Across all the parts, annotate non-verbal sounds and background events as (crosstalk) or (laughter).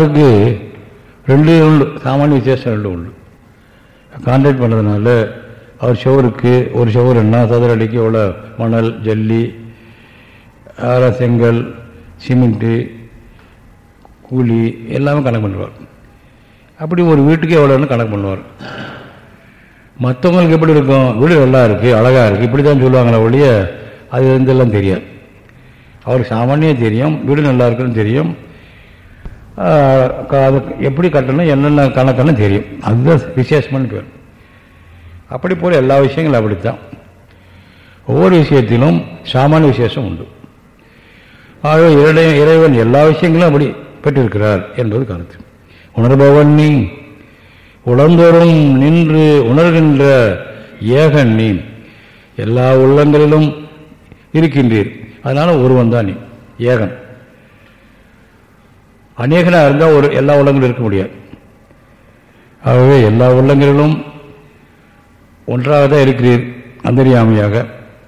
இருக்கு ரெண்டு உண்டு சாமானிய விசேஷம் ரெண்டு உண்டு. கான்ட்ராக்ட் பண்ணதுனால அவர் ஷவருக்கு ஒரு ஷவர் என்ன சதுர அடிக்கு எவ்வளோ மணல் ஜல்லி ஆற செங்கல் சிமெண்ட்டு கூலி எல்லாமே கணக்கு பண்ணுவார். அப்படி ஒரு வீட்டுக்கு எவ்வளோன்னு கணக்கு பண்ணுவார். மற்றவங்களுக்கு எப்படி இருக்கும்? வீடு நல்லா இருக்குது அழகாக இருக்குது இப்படி தான் சொல்லுவாங்களே ஒழிய அது இதெல்லாம் தெரியாது. அவருக்கு சாமானியம் தெரியும் வீடு நல்லா இருக்குன்னு தெரியும். அது எப்படி கட்டணும் என்னென்ன கணக்கெல்லாம் தெரியும். அதுதான் விசேஷமான பேர். அப்படி போல் எல்லா விஷயங்களும் அப்படித்தான். ஒவ்வொரு விஷயத்திலும் சாமானிய விசேஷம் உண்டு. ஆகவே இறை இறைவன் எல்லா விஷயங்களும் அப்படி பெற்றிருக்கிறார் என்பது கருத்து. உணர்பவன் நீ உணர்ந்தோறும் நின்று உணர்கின்ற ஏகன் நீ எல்லா உள்ளங்களிலும் இருக்கின்றீர். அதனால் ஒருவன் தான் நீ ஏகன். அநேகனாக இருந்தால் ஒரு எல்லா உள்ளங்களும் இருக்க முடியாது. ஆகவே எல்லா உள்ளங்களிலும் ஒன்றாக தான் இருக்கிறீர் அந்தரியாமையாக.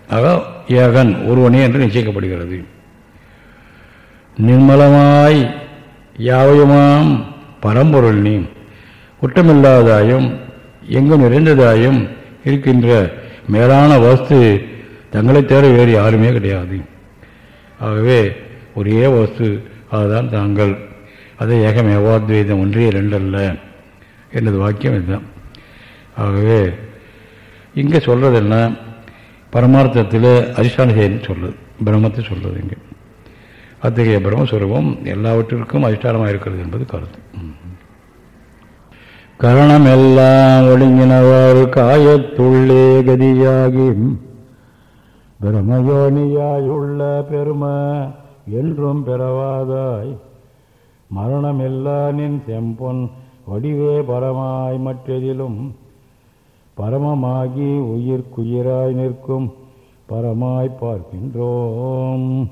ஆக ஏகன் ஒருவனே என்று நிச்சயிக்கப்படுகிறது. நிர்மலமாய் யாவையுமாம் பரம்பொருள் நீ. குற்றமில்லாதாயும் எங்கும் நிறைந்ததாயும் இருக்கின்ற மேலான வஸ்து தங்களைத் தேர வேறு யாருமே கிடையாது. ஆகவே ஒரே வஸ்து அதுதான் தாங்கள். அதை ஏகமேவாத்வைதம் ஒன்றே ரெண்டல்ல என்னது வாக்கியம் இதுதான். ஆகவே இங்கே சொல்கிறது என்ன? பரமார்த்தத்தில் அதிஷ்டான செயல்னு சொல்லுது. பிரம்மத்தை சொல்கிறது இங்கே. அத்தகைய பிரம்மஸ்வரூபம் எல்லாவற்றிற்கும் அதிஷ்டானமாக இருக்கிறது என்பது கருத்து. கரணம் எல்லாம் ஒழுங்கினவர் காயத்துள்ளே கதியாகி பிரமயோனியாயுள்ள பெருமை என்றும் பெறவாதாய் மரணமில்லா நின் செம்பொன் வடிவே பரமாய் மற்றதிலும். பரமமாகி உயிர்க்குயிராய் நிற்கும் பரமாய் பார்க்கின்றோம்.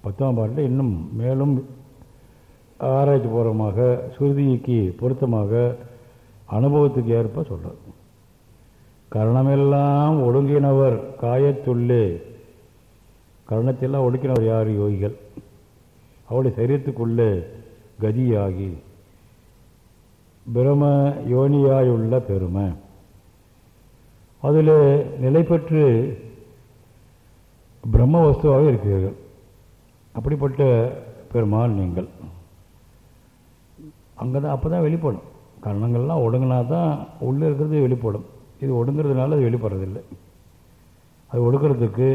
பத்தாம் பாட்டில் இன்னும் மேலும் ஆராய்ச்சி பூர்வமாக சுருதிக்கு பொருத்தமாக அனுபவத்துக்கு ஏற்ப சொல்கிறார் கரணமெல்லாம் ஒடுங்கினவர் காயத்துள்ளே. கரணத்தெல்லாம் ஒடுக்கினவர் யார் யோகிகள்? அவளுடைய சரீரத்துக்குள்ளே கதியாகி பிரம யோனியாயுள்ள பெருமை. அதில் நிலை பெற்று பிரம்ம வஸ்துவாக இருக்கிறீர்கள். அப்படிப்பட்ட பெருமாள் நீங்கள். அங்கே தான் அப்போ தான் வெளிப்படும். கரணங்கள்லாம் ஒடுங்கினா தான் உள்ளே இருக்கிறது வெளிப்படும். இது ஒடுங்கிறதுனால அது வெளிப்படுறதில்லை. அது ஒடுக்கிறதுக்கு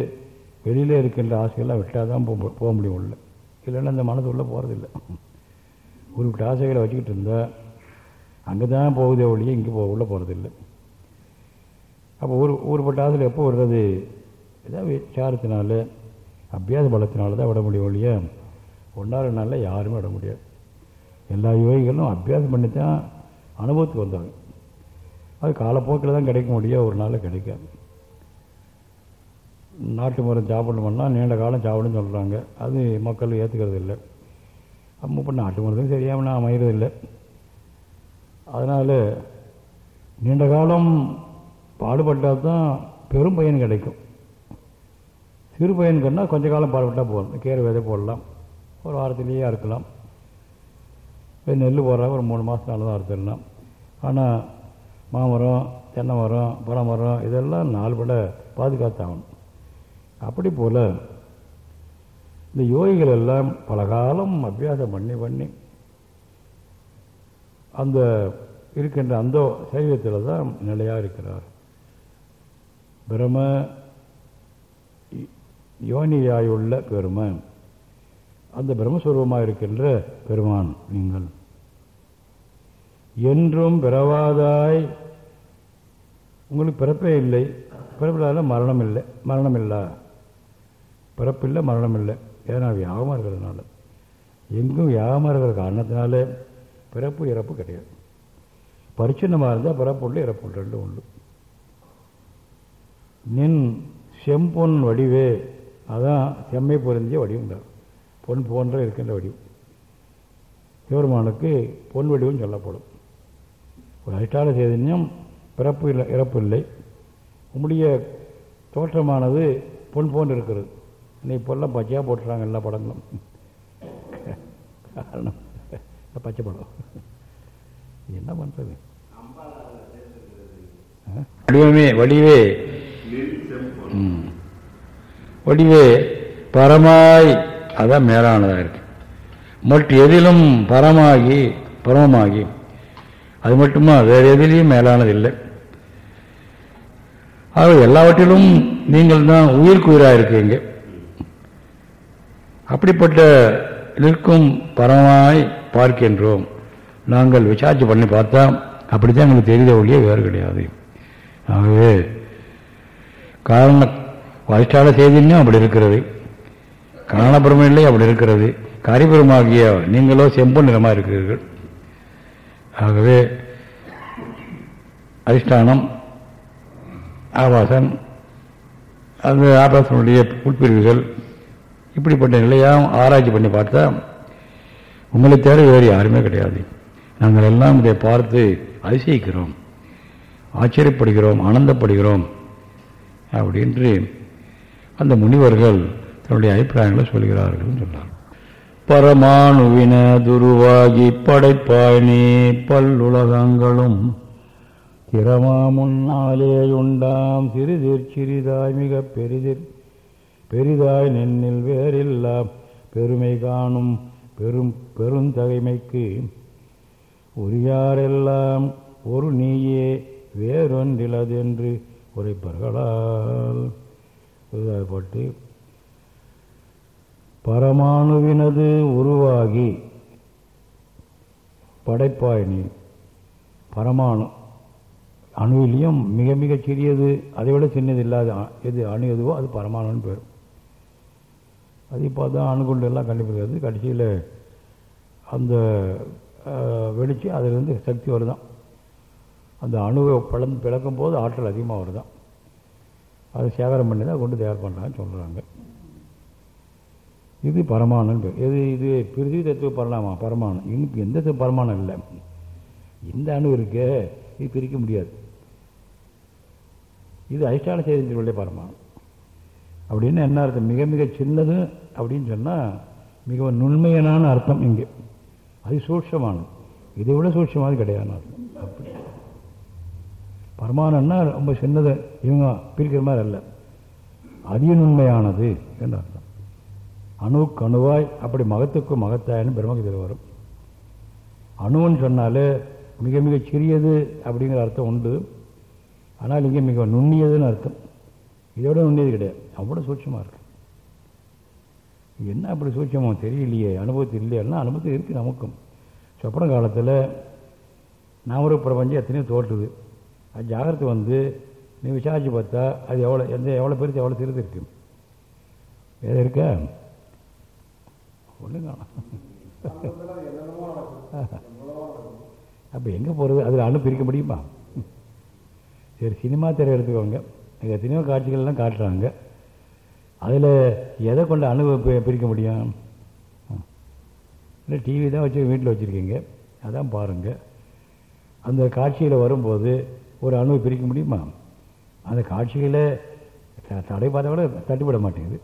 வெளியில் இருக்கின்ற ஆசைகள்லாம் விட்டால் தான் போக போக முடியும் உள்ள. இல்லைன்னா அந்த மனது உள்ளே போகிறதில்ல குறிப்பிட்ட ஆசைகளை வச்சுக்கிட்டு இருந்தால் அங்கே தான் போகுதே ஒழிய இங்கே போ உள்ளே போகிறதில்லை அப்போ ஒரு ஊருப்பட்ட ஆசையில் எப்போ வர்றது? ஏதாவது சாரத்தினால அபியாச பலத்தினால தான் விட முடியும் ஒழிய ஒன்றா நாளில் யாருமே விட முடியாது. எல்லா யோகிகளும் அபியாசம் பண்ணி தான் அனுபவத்துக்கு வந்தாங்க. அது காலப்போக்கில் தான் கிடைக்க முடியும் ஒரு நாளில் கிடைக்காது. நாட்டு மருந்து சாப்பிடணும்னா நீண்ட காலம் சாப்பிடுன்னு சொல்கிறாங்க அது மக்கள் ஏற்றுக்கிறது இல்லை அப்போ இப்போ நாட்டு மருந்தும் சரியாமல் நான் அமைகிறதில்லை அதனால் நீண்ட காலம் பாடுபட்டால் தான் பெரும் பயன் கிடைக்கும். சிறு பையனுக்குன்னா கொஞ்ச காலம் பாடுபட்டால் போதும். கீரை விதை போடலாம். ஒரு வாரத்திலேயே அறுக்கலாம். நெல் போடுறாங்க ஒரு மூணு மாதம் தான் அறுத்துடலாம். ஆனால் மாமரம் தென்னை மரம் பனை மரம் இதெல்லாம் நாலு பட பாதுகாத்தாகணும். அப்படி போல் இந்த யோகிகள் எல்லாம் பல காலம் அபியாசம் பண்ணி பண்ணி அந்த இருக்கின்ற அந்த சைவத்தில் தான் நிலையாக இருக்கிறார் பிரம யோனியாயுள்ள பெருமை அந்த பிரம்மஸ்வரூபமாக இருக்கின்ற பெருமான் நீங்கள். என்றும் பிறவாதாய் உங்களுக்கு பிறப்பே இல்லை. பிறப்பில்லாத மரணம் இல்லை மரணம் இல்லை பிறப்பில்லை மரணம் இல்லை ஏன்னா வியாகமாக இருக்கிறதுனால எங்கும் வியாகமாக இருக்கிற காரணத்தினால பிறப்பு இறப்பு கிடையாது. பரிச்சின்னமாக இருந்தால் பிறப்பு உள்ள இறப்பு ரெண்டும் ரெண்டு உண்டு. நின் செம்பொன் வடிவே அதான் செம்மை பொருந்திய வடிவம் பொன் போன்ற இருக்கின்ற வடிவம். சிவருமானுக்கு பொன் வடிவம் சொல்லப்படும். ஒரு அதிஷ்டான சைதன்யம் பிறப்பு இல்லை இறப்பு இல்லை. உம்முடைய தோற்றமானது பொன் போன்று இருக்கிறது. இன்னைக்கு இப்போல்லாம் பச்சையாக போட்டுறாங்க எல்லா படங்களும். காரணம் பச்சை படம். என்ன பண்ணுறது வடிவமே வடிவே. வடிவே பரமாய் அதான் மேலானதாக இருக்கு. மற்ற எதிலும் பரமாகி பரமமாகி. அது மட்டுமா வேறு எதிலையும் மேலானது இல்லை. ஆக எல்லாவற்றிலும் நீங்கள் தான் உயிருக்கு உயிராக இருக்கீங்க. அப்படிப்பட்ட நிற்கும் பரமாய் பார்க்கின்றோம். நாங்கள் விசாரிச்சு பண்ணி பார்த்தா அப்படித்தான் எங்களுக்கு தெரிந்த ஒழிய வேறு கிடையாது. ஆகவே காரண வயிற்றால செய்தியும் அப்படி இருக்கிறது. காரணபிரமில்லை அப்படி இருக்கிறது. காரிபுரமாகிய நீங்களோ செம்பு நிறமாக இருக்கிறீர்கள். ஆகவே அதிஷ்டானம் ஆபாசன் அந்த ஆபாசனுடைய உட்பிரிவுகள் இப்படிப்பட்ட நிலையாக ஆராய்ச்சி பண்ணி பார்த்தா உங்களை தேட வேறு யாருமே கிடையாது. நாங்கள் எல்லாம் இதை பார்த்து அதிசயிக்கிறோம். ஆச்சரியப்படுகிறோம் ஆனந்தப்படுகிறோம் அப்படின்று அந்த முனிவர்கள் தன்னுடைய அபிப்பிராயங்களை சொல்கிறார்கள் சொன்னார். பரமாணுவின துருவாகி படைப்பாயினி பல்லுலகங்களும் திறமா முன்னாலே உண்டாம் சிறிதிற் சிறிதாய் மிக பெரிதிற் பெரிதாய் நின்னில் வேறில்லா பெருமை காணும் பெரும் பெருந்தகைமைக்கு. உரியாரெல்லாம் ஒரு நீயே வேறொன்றிலதென்று உரைப்பார்களால். பட்டு. பரமாணுவினது உருவாகி படைப்பாய் நீ பரமாணு. அணுவிலையும் மிக மிக சிறியது அதை விட சின்னது இல்லாத அ- எது அணு எதுவோ அது பரமாணுன்னு பேர் அதையும் பார்த்தா தான் அணுகுண்டு எல்லாம் கண்டுபிடிக்கிறது. கடைசியில் அந்த வெடித்து அதிலிருந்து சக்தி வருதான். அந்த அணுவை பிளந்து பிளக்கும் போது ஆற்றல் அதிகமாக வருதான். அதை சேகரம் பண்ணி தான் கொண்டு தயார் பண்ணுறாங்கன்னு சொல்கிறாங்க இது பரமானு. பேர் எது இது பிரிதிவி தத்துவ பரலாமா பரமானம் இன்னும் எந்த தத்துவ பரமானம் இல்லை. இந்த அணு இருக்கே. இது பிரிக்க முடியாது. இது அதிஷ்டான செய்தியுள்ள பரமானம் அப்படின்னு என்ன அர்த்தம்? மிக மிக சின்னது அப்படின்னு சொன்னால் மிகவும் நுண்மையனான அர்த்தம் இங்கே. அது சூட்சமானது. இதை விட சூட்சமானது கிடையாது. அர்த்தம் அப்படி. பரமானன்னா ரொம்ப சின்னதை இவங்க பிரிக்கிற மாதிரி அல்ல. அதிக நுண்மையானது என்று அர்த்தம். அணுவுக்கு அணுவாய் அப்படி மகத்துக்கு மகத்தாயின்னு பிரம்மகத்தில் வரும். அணுன்னு சொன்னாலே மிக மிக சிறியது அப்படிங்கிற அர்த்தம் உண்டு. ஆனால் இங்கே மிக நுண்ணியதுன்னு அர்த்தம். இதோட நுண்ணியது கிடையாது. அவ்வளோ சூட்சமாக இருக்கு. என்ன அப்படி சூட்சமோ தெரியலையே அனுபவத்தில் இல்லையெல்லாம் அனுபவத்தில் இருக்குது நமக்கும். சொப்பன காலத்தில் நாமரு பிரபஞ்சம் எத்தனையோ தோற்றுது. அது ஜாகிரதை வந்து நீ விசாரிச்சு பார்த்தா அது எவ்வளோ எந்த எவ்வளோ பெருசு எவ்வளோ சிறிது இருக்கு. எது இருக்கா? ஒன்றும் காணும். அப்போ எங்கே போகிறது அதில் அணு பிரிக்க முடியுமா? சரி சினிமா திரை எடுத்துக்கோங்க எத்தனையோ காட்சிகள்லாம் காட்டுறாங்க. அதில் எதை கொண்டு அனுபவம் பி- பிரிக்க முடியும்? இல்லை டிவி தான் வச்சு வீட்டில் வச்சுருக்கீங்க. அதான் பாருங்கள் அந்த காட்சியில் வரும்போது ஒரு அணுவை பிரிக்க முடியுமா? அந்த காட்சியில் த- தடை பார்த்தா கூட தட்டுப்பட மாட்டேங்குது.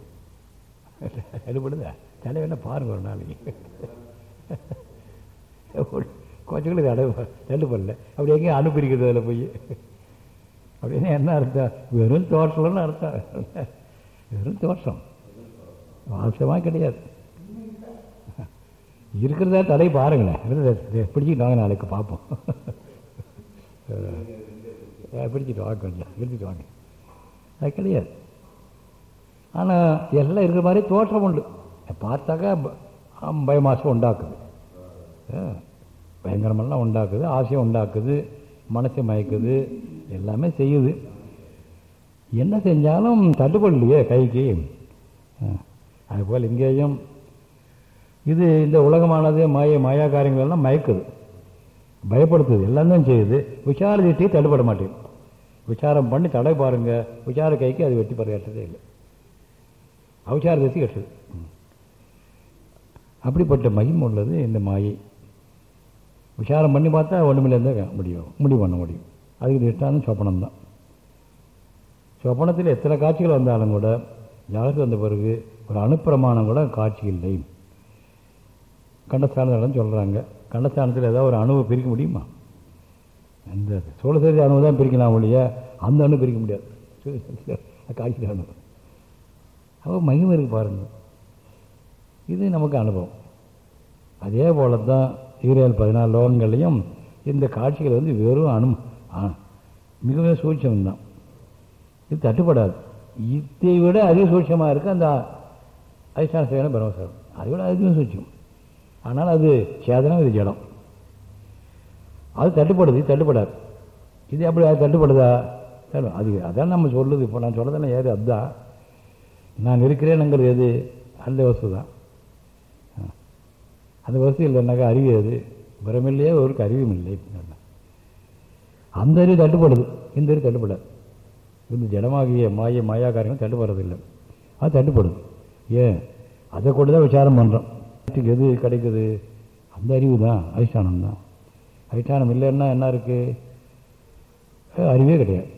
(laughs) எடுபடுதா தலை வேணா பாருங்க ஒரு நாளைக்கு. (laughs) கொஞ்சம் தடை தட்டுப்படல. அப்படி எங்கேயும் அணு பிரிக்கிறது அதில் போய். அப்படின்னா என்ன அர்த்தம்? வெறும் தோட்டலன்னு அர்த்தம். வெறும் தோஷம் வாசமாக கிடையாது. இருக்கிறதா தடை பாருங்களேன். பிடிச்சிட்டு வாங்க நாளைக்கு பார்ப்போம். பிடிச்சிட்டு வாங்க கொஞ்சம் பிடிச்சிட்டு வாங்க. அது கிடையாது. ஆனால் எல்லாம் இருக்கிற மாதிரி தோற்றம் உண்டு. பார்த்தாக்கா பயமாசம் உண்டாக்குது. பயங்கரமெல்லாம் உண்டாக்குது ஆசையும் உண்டாக்குது மனசை மயக்குது எல்லாமே செய்யுது. என்ன செஞ்சாலும் தட்டுப்படலையே கைக்கு. அதுபோல் இங்கேயும் இது இந்த உலகமானது மாய மாயா மயக்குது. பயப்படுத்துது எல்லாம் தான் செய்யுது. விசார திட்டி தடுப்பட மாட்டேங்குது விசாரம் பண்ணி தடை பாருங்க. விசார கைக்கு அது வெட்டி பறையாட்டதே இல்லை. அவசார திட்டி கட்டுது. அப்படிப்பட்ட மகிம் உள்ளது இந்த மாயை. விசாரம் பண்ணி பார்த்தா ஒன்றுமில்லேருந்தே முடியும்? முடிவு பண்ண முடியும். அதுக்கு திஷ்டானம் சொப்பனம் தான் சொப்பனத்தில் எத்தனை காட்சிகள் வந்தாலும் கூட ஜாகிரதை வந்த பிறகு ஒரு அணுப்பிரமாணம் கூட காட்சி இல்லை. கண்டஸ்தானத்தில் சொல்கிறாங்க கண்டஸ்தானத்தில் ஏதாவது ஒரு அணுவை பிரிக்க முடியுமா? அந்த சோழசேரி அணுவை தான் பிரிக்கலாம் ஒழிய அந்த அணு பிரிக்க முடியாது. காட்சி அணு அப்போ மகிமை இருக்கு பாருங்கள் இது நமக்கு அனுபவம். அதே போல தான் இருபது பதினாலு லோகங்கள்லையும் இந்த காட்சிகள் வந்து வெறும் அனு மிகவும் சூட்சம்தான் இது தட்டுப்படாது. இதை விட அதிக சூட்சமாக இருக்குது அந்த அதிஷ்டான சேவன பிரம்மசாரம். அதை விட அதிகம் சூட்சம். ஆனால் அது சேதனம் இது ஜடம் அது தட்டுப்படுது இது தட்டுப்படாது. இது எப்படி அது தட்டுப்படுதா? அது அதான் நம்ம சொல்லுது. இப்போ நான் சொல்கிறதெல்லாம் ஏது அதுதான். நான் இருக்கிறேனுங்கிறது எது? அந்த வசதி தான். அந்த வசதி இல்லைன்னாக்கா அறிவு எது? பிரமில்லையே ஒருக்கு அறிவும் இல்லை. அந்த அறிவு தட்டுப்படுது. இந்த அறிவு தட்டுப்படாது. இந்த ஜடமாகிய மாய மாயா காரியங்கள் தண்டுபடுறதில்லை அது தட்டுப்படுது ஏன்? அதை கொண்டு தான் விசாரம் பண்ணுறோம் எது கிடைக்குது? அந்த அறிவு தான் அதிஷ்டானம் தான் அதிஷ்டானம் இல்லைன்னா என்ன இருக்குது அறிவே கிடையாது.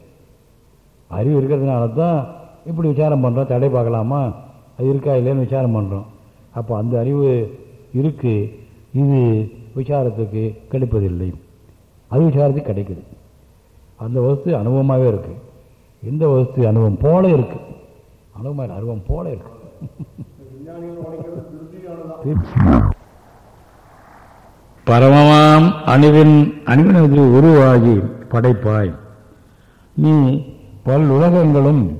அறிவு இருக்கிறதுனால தான் இப்படி விசாரம் பண்ணுறோம் தடை பார்க்கலாமா? அது இருக்கா இல்லைன்னு விசாரம் பண்ணுறோம் அப்போ அந்த அறிவு இருக்குது இது விசாரத்துக்கு கிடைப்பதில்லை. அது விசாரத்துக்கு கிடைக்குது. அந்த வஸ்து அனுபவமாகவே இருக்குது இந்த வஸ்து அனுபவம் போல இருக்கு? அனுபவம் அனுபவம் போல இருக்கு. பரமமாம் அணுவின் அணுவினது உருவாகி படைப்பாய். நீ பல் உலகங்களும்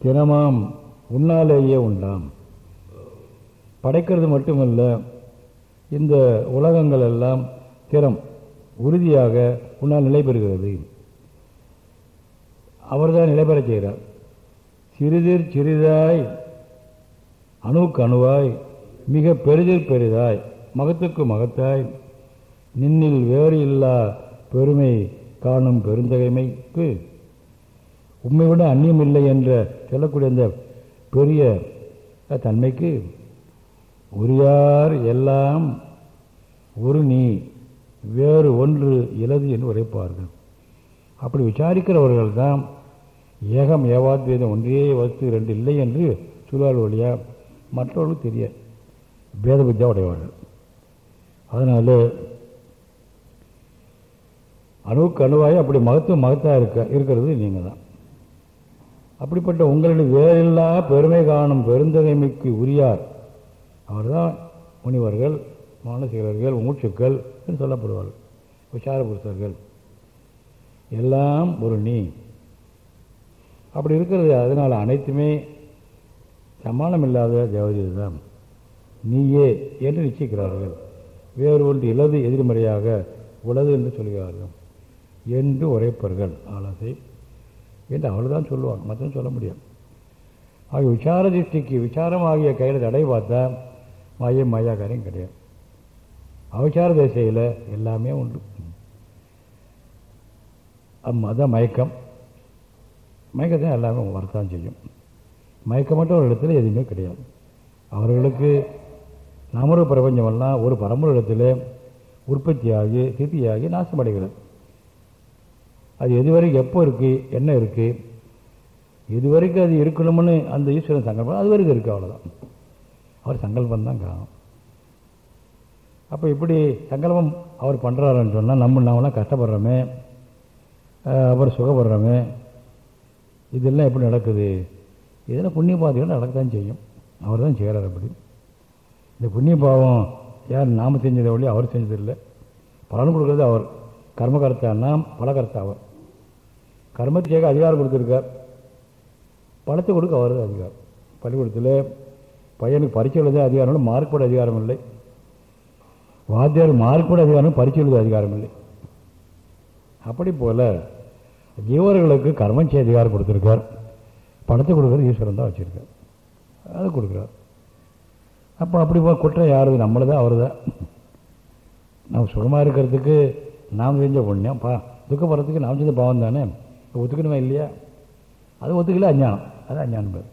தினமாம் உன்னாலேயே உண்டாம். படைக்கிறது மட்டுமல்ல இந்த உலகங்கள் எல்லாம் திறம் உறுதியாக உன்னால் நிலை பெறுகிறது அவர்தான் தான் பெறச் செய்கிறார். சிறிதிர் சிறிதாய் அணுவுக்கு அணுவாய் மிக பெரிதிர் பெரிதாய் மகத்துக்கு மகத்தாய் நின்னில் வேறு இல்லா பெருமை காணும் பெருந்தகைமைக்கு உண்மை விட அந்நியம் இல்லை என்ற சொல்லக்கூடிய அந்த பெரிய தன்மைக்கு உரியார் எல்லாம் ஒரு நீ வேறு ஒன்று இலது என்று உரைப்பார்கள். அப்படி விசாரிக்கிறவர்கள் தான் ஏகம் ஏவாத்வேதம் ஒன்றே வஸ்து ரெண்டு இல்லை என்று சொல்வார்கள் வழியாக மற்றவர்களுக்கு தெரிய பேத புத்தியா உடையவார்கள். அதனால் அணுவுக்கு அணுவாய் அப்படி மகத்துவம் மகத்தாக இருக்க இருக்கிறது நீங்கள் தான் அப்படிப்பட்ட உங்களுடைய வேறில்லா பெருமை காணும் பெருந்தகைமைக்கு உரியார் அவர்தான் முனிவர்கள் மானசீகர்கள் மூச்சுக்கள் என்று சொல்லப்படுவார்கள் விசார புருஷர்கள் எல்லாம் ஒரு நீ. அப்படி இருக்கிறது. அதனால் அனைத்துமே சமானம் இல்லாத தேவதை தான் நீயே என்று நிச்சயிக்கிறார்கள். வேறு ஒன்று இலது எதிர்மறையாக உலது என்று சொல்கிறார்கள். என்று உரைப்பர்கள். ஆலோசை என்று அவ்வளோதான் சொல்லுவாங்க மற்றும் சொல்ல முடியாது. ஆகிய விசார திருஷ்டிக்கு விசாரம் ஆகிய கையில் தடை பார்த்தா மாயம் மாயாக்காரையும் கிடையாது. அவசார திசையில் எல்லாமே உண்டு. அதான் மயக்கம். மயக்கத்தை எல்லாமே வரத்தான் செய்யும். மயக்கமற்ற ஒரு இடத்துல எதுவுமே கிடையாது. அவர்களுக்கு நமரு பிரபஞ்சமெல்லாம் ஒரு பரம்பரை இடத்துல உற்பத்தியாகி திருப்தியாகி நாசமடைகிறது. அது எதுவரைக்கும் எப்போ இருக்குது என்ன இருக்குது இதுவரைக்கும் அது இருக்கணும்னு அந்த ஈஸ்வரன் சங்கல்பம் அது வரைக்கும் இருக்குது அவ்வளோதான் அவர் சங்கல்பம் தான் காணும் அப்போ இப்படி சங்கல்பம் அவர் பண்ணுறாருன்னு சொன்னால் நம்ம நாமெல்லாம் கஷ்டப்படுறோமே அவர் சுகப்படுறோமே இதெல்லாம் எப்படி நடக்குது? இதெல்லாம் புண்ணிய பாதைகள் நடக்கத்தான் செய்யும். அவர் தான் செய்கிறார் அப்படி. இந்த புண்ணிய பாவம் யார் நாம் செஞ்சதை ஒழி அவர் செஞ்சதில்லை. பலன் கொடுக்குறது அவர். கர்மகர்த்தான்னா பலகர்த்தா அவர். கர்மத்தை அதிகாரம் கொடுத்துருக்கார். பணத்தை கொடுக்க அவர் தான் அதிகாரம். பள்ளிக்கூடத்தில் பையனுக்கு பரிச்சை எழுத அதிகாரம் இல்லை மார்க் போட அதிகாரம் இல்லை. வாத்தியார் மார்க் போட அதிகாரம் பரிச்சை எழுத அதிகாரம் இல்லை. அப்படி போல் ஜீவர்களுக்கு கர்மம் செய்ய அதிகாரம் கொடுத்துருக்கார் பணத்தை கொடுக்குறது ஈஸ்வரன் தான் வச்சுருக்கார். அதை கொடுக்குறார். அப்போ அப்படி போ குற்றம் யாருது? நம்மளை தான் அவர் தான் நம்ம சுகமாக இருக்கிறதுக்கு நாம் செஞ்ச புண்ணியம். பா துக்கப்படுறதுக்கு நாம் செஞ்ச பாவம் தானே? ஒத்துக்கணுமா இல்லையா? அது ஒத்துக்கல அஞ்ஞானம். அது அஞ்ஞானம் பேர்.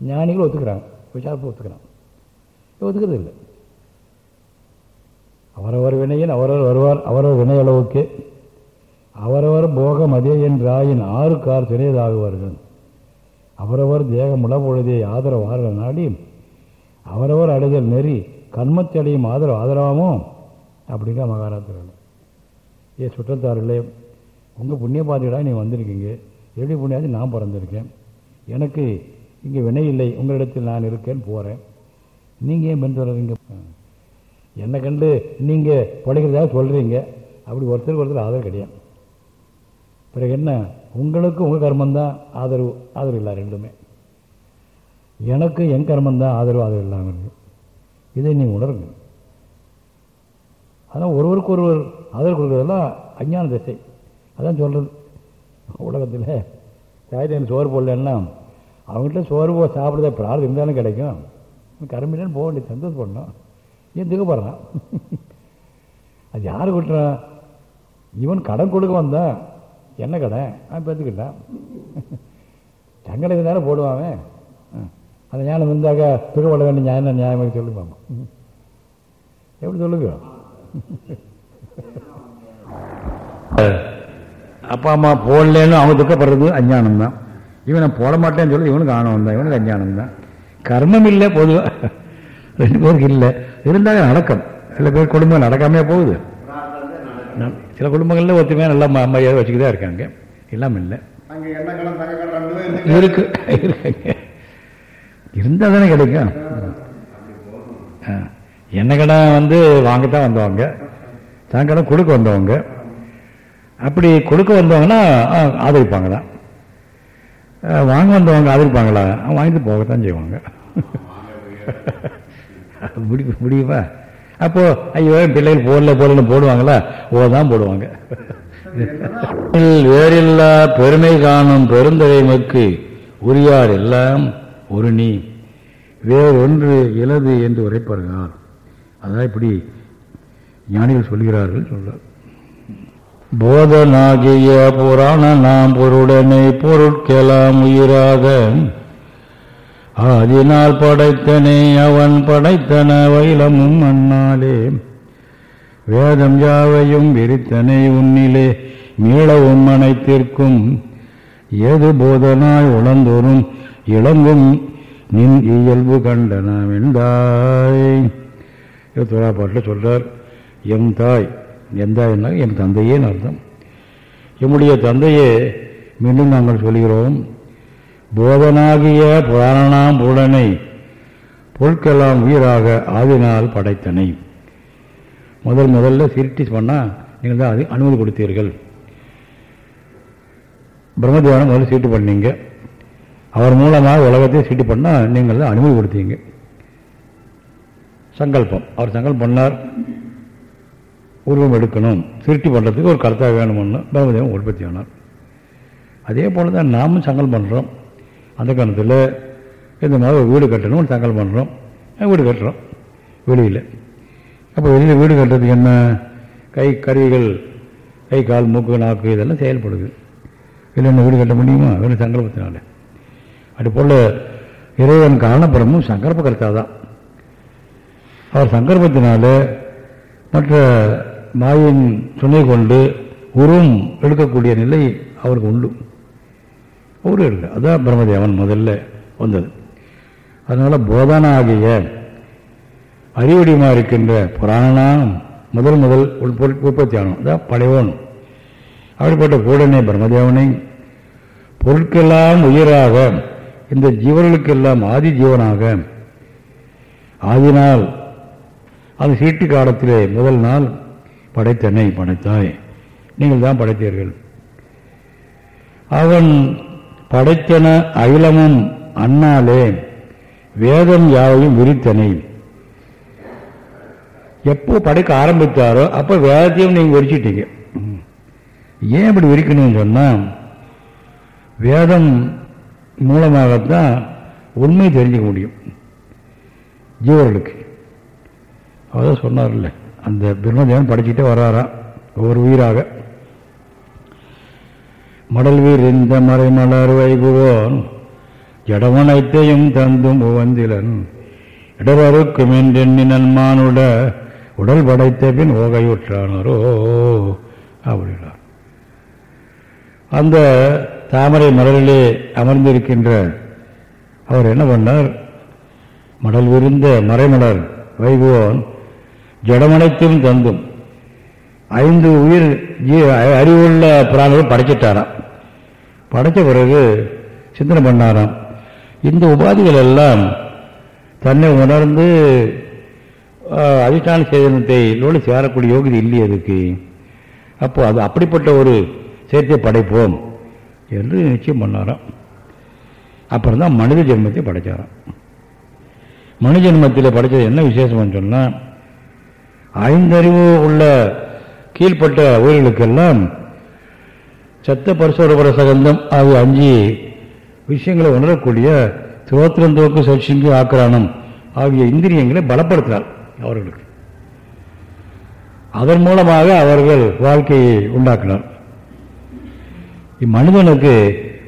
ஞானிகள் ஒத்துக்கிறாங்க. விசாரப்பு ஒத்துக்கிறான் ஒத்துக்கிறது இல்லை. அவரவர் வினையின் அவரவர் வருவார். அவரவர் வினை அளவுக்கு அவரவர் போகம் அதே என்றாயின் ஆறு கார் சிறையதாகுவார்கள். அவரவர் தேகம் உளப்பொழுதே ஆதரவார்கள் நாடி அவரவர் அடைதல் நெறி கண்மத்தடையும் ஆதரவு ஆதரவாமோ? அப்படிங்கிற மகாராத்திரன் ஏ சுற்றத்தார்களே உங்கள் புண்ணிய பாதைகளாக நீங்கள் வந்திருக்கீங்க. எப்படி புண்ணியாச்சு நான் பிறந்திருக்கேன். எனக்கு இங்கே வினை இல்லை உங்களிடத்தில் நான் இருக்கேன்னு போகிறேன் நீங்கள் ஏன் பெண் சொல்கிறீங்க என்னை கண்டு நீங்கள் படைக்கிறதாக சொல்கிறீங்க அப்படி ஒருத்தருக்கு ஒருத்தர் ஆதரவு கிடையாது. பிறகு என்ன? உங்களுக்கு உங்கள் கர்மந்தான் ஆதரவு ஆதரவு இல்லை ரெண்டுமே. எனக்கு என் கர்மந்தான் ஆதரவு ஆதரவு இல்லாமல் இருக்கு. இதை நீ உணருங்க. அதான் ஒருவருக்கு ஒருவர் ஆதரவு கொடுக்குறதெல்லாம் அஞ்ஞான திசை. அதான் சொல்கிறது உலகத்தில் தாய் சோறு போடலன்னா அவங்கள்ட்ட சோறு போ சாப்பிட்றத பிரார்த்தம் இருந்தாலும் கிடைக்கும். கரும்பிலன்னு போக வேண்டிய சந்தோஷம் ஏன் திகப்படுறான் அது யார் விட்டுறான் இவன் கடன் கொடுக்க வந்தான். என்ன கடை அவன் பேத்துக்கிட்டான் தங்களுக்கு நேரம் போடுவான் அந்த ஞானம் இருந்தாக்க திகப்பட வேண்டிய நியாயம் நியாயமாக சொல்லுவாங்க எப்படி சொல்லுங்க? அப்பா அம்மா போடலன்னு அவங்க துக்கப்படுறது அஞ்ஞானம் தான். இவனை போட மாட்டேன்னு சொல்லி இவனுக்கு ஆணவம் தான். இவனுக்கு அஞ்ஞானம் தான். கர்மம் இல்லை பொதுவாக ரெண்டு பேருக்கு இல்லை. இருந்தாலும் நடக்கும். சில பேர் கொடுமை நடக்காமே போகுது. சில குடும்பங்களில் ஒத்துமையாக நல்லா மரியாதை வச்சுக்கிட்டு தான் இருக்காங்க. இல்லாமல் இல்லை. இருக்கு இருக்காங்க இருந்தால் தானே கிடைக்கும். எண்ணெய் கடை வந்து வாங்கத்தான் வந்தவங்க. சாயங்காலம் கொடுக்க வந்தவங்க. அப்படி கொடுக்க வந்தவங்கன்னா ஆதரிப்பாங்க தான் வாங்க வந்தவங்க ஆதரிப்பாங்களா? வாங்கிட்டு போகத்தான் செய்வாங்க. முடி முடியுமா அப்போ ஐயோ பிள்ளைகள் போடல போடலன்னு போடுவாங்களா? ஓ தான் போடுவாங்க. (laughs) வேறில்லா பெருமை காணும் பெருந்தகைமக்கு உரியார் எல்லாம் ஒரு நீ. வேறொன்று இலது என்று உரைப்பார்கள். அதான் இப்படி ஞானிகள் சொல்கிறார்கள். சொல்றார் போதனாகிய புராண நாம் பொருடனை பொருட்கெலாம் உயிராக அதனால் படைத்தனை அவன் படைத்தன வைலமும் அண்ணாலே வேதம் யாவையும் விரித்தனை உன்னிலே மீளவும் அனைத்திற்கும் ஏது போதனாய் உழந்தோறும் இளங்கும் நின் இயல்பு கண்டனம் என்றாய். துறாப்பாட்டில் சொல்றார் எம் தாய் எந்த என் தந்தையே அர்த்தம். எம்முடைய தந்தையே மீண்டும் நாங்கள் சொல்கிறோம். போதனாகிய புராணாம் புலனை பொருட்கெல்லாம் உயிராக ஆதினால் படைத்தனை. முதல் முதல்ல சிருஷ்டி பண்ணால் நீங்கள் தான் அது அனுமதி கொடுத்தீர்கள். பிரம்மதேவனை முதல்ல சீட்டு பண்ணீங்க. அவர் மூலமாக உலகத்தை சீட்டு பண்ணால் நீங்கள் தான் அனுமதி கொடுத்தீங்க. சங்கல்பம். அவர் சங்கல்பம் பண்ணார். உருவம் எடுக்கணும். சிருட்டி பண்ணுறதுக்கு ஒரு கருத்தாக வேணும்னு பிரம்மதேவன் உற்பத்தி ஆனார். அதே போல் தான் நாமும் சங்கல் பண்ணுறோம் அந்த காலத்தில் இந்த மாதிரி ஒரு வீடு கட்டணும்னு தங்கல் பண்ணுறோம் வீடு கட்டுறோம். வெளியில். அப்போ வெளியில் வீடு கட்டுறதுக்கு என்ன? கை கருவிகள் கை கால் மூக்கு நாக்கு இதெல்லாம் செயல்படுது. இல்லை என்ன வீடு கட்ட முடியுமா? வெறும் சங்கல்பத்தினால. அது போல் இறைவன் காரணப்புறமும் சங்கல்ப கருத்தா தான். அவர் சங்கல்பத்தினால மற்ற மாயின் துணை கொண்டு உருவம் எடுக்கக்கூடிய நிலை அவருக்கு உண்டு. ஒரு இருக்கு அதான் பிரம்மதேவன் முதல்ல வந்தது. அதனால் போதனாகிய அறிவடிமா இருக்கின்ற புராணம் முதல் முதல் உற்பத்தி ஆனோம் அதான் படைவோனும் அப்படிப்பட்ட கூடனே பிரம்மதேவனை பொருட்கெல்லாம் உயிராக இந்த ஜீவர்களுக்கெல்லாம் ஆதி ஜீவனாக ஆதினால் அது சீட்டு காலத்திலே முதல் நாள் படைத்தனை படைத்தாய். நீங்கள் தான் படைத்தீர்கள். அவன் படைத்தன அகிலமும் அண்ணாலே வேதம் யாவையும் விரித்தனை. எப்போ படைக்க ஆரம்பித்தாரோ அப்போ வேதத்தையும் நீங்கள் விரிச்சிட்டீங்க. ஏன் இப்படி விரிக்கணும்னு சொன்னால் வேதம் மூலமாகத்தான் உண்மை தெரிஞ்சுக்க முடியும். ஜீவர்களுக்கு. அதான் சொன்னார்ல அந்த பிரம்மதேவன் படிச்சுட்டே வர்றாராம் ஒவ்வொரு உயிராக. மடல் வீர் இந்த மறைமலர் வைகுவோன் ஜடமனைத்தையும் தந்தும் உவந்திலன் இடவருக்கும் என்றெண்ணினன்மானுட உடல் படைத்த பின் ஓகையுற்றானரோ அப்படின்னார் அந்த தாமரை மலரிலே அமர்ந்திருக்கின்ற அவர் என்ன பண்ணார்? மடல் விருந்த மறைமலர் வைகுவோன் ஜடமனைத்தும் தந்தும். ஐந்து உயிர் அறிவுள்ள பிராணிகள் படைச்சிட்டாராம். படைச்ச பிறகு சிந்தனை பண்ணாராம். இந்த உபாதிகள் எல்லாம் தன்னை உணர்ந்து அதிஷ்டான சேதனத்தை சேரக்கூடிய யோகிதை இல்லையே அதுக்கு. அப்போ அது அப்படிப்பட்ட ஒரு சேர்த்தை படைப்போம் என்று நிச்சயம் பண்ணாராம். அப்புறம் தான் மனித ஜென்மத்தை படைச்சாராம். மனித ஜென்மத்தில் படைச்சது என்ன விசேஷம்னு சொன்னால் ஐந்தறிவு உள்ள கீழ்பட்ட உயிர்களுக்கெல்லாம் சத்த பரிசோரபர சகந்தம் ஆகிய அஞ்சு விஷயங்களை உணரக்கூடிய துரோத்திரந்தோக்கு சச்சிங்கு ஆக்கிரானம் ஆகிய இந்திரியங்களை பலப்படுத்தினார் அவர்களுக்கு. அதன் மூலமாக அவர்கள் வாழ்க்கையை உண்டாக்கினார். இம்மனிதனுக்கு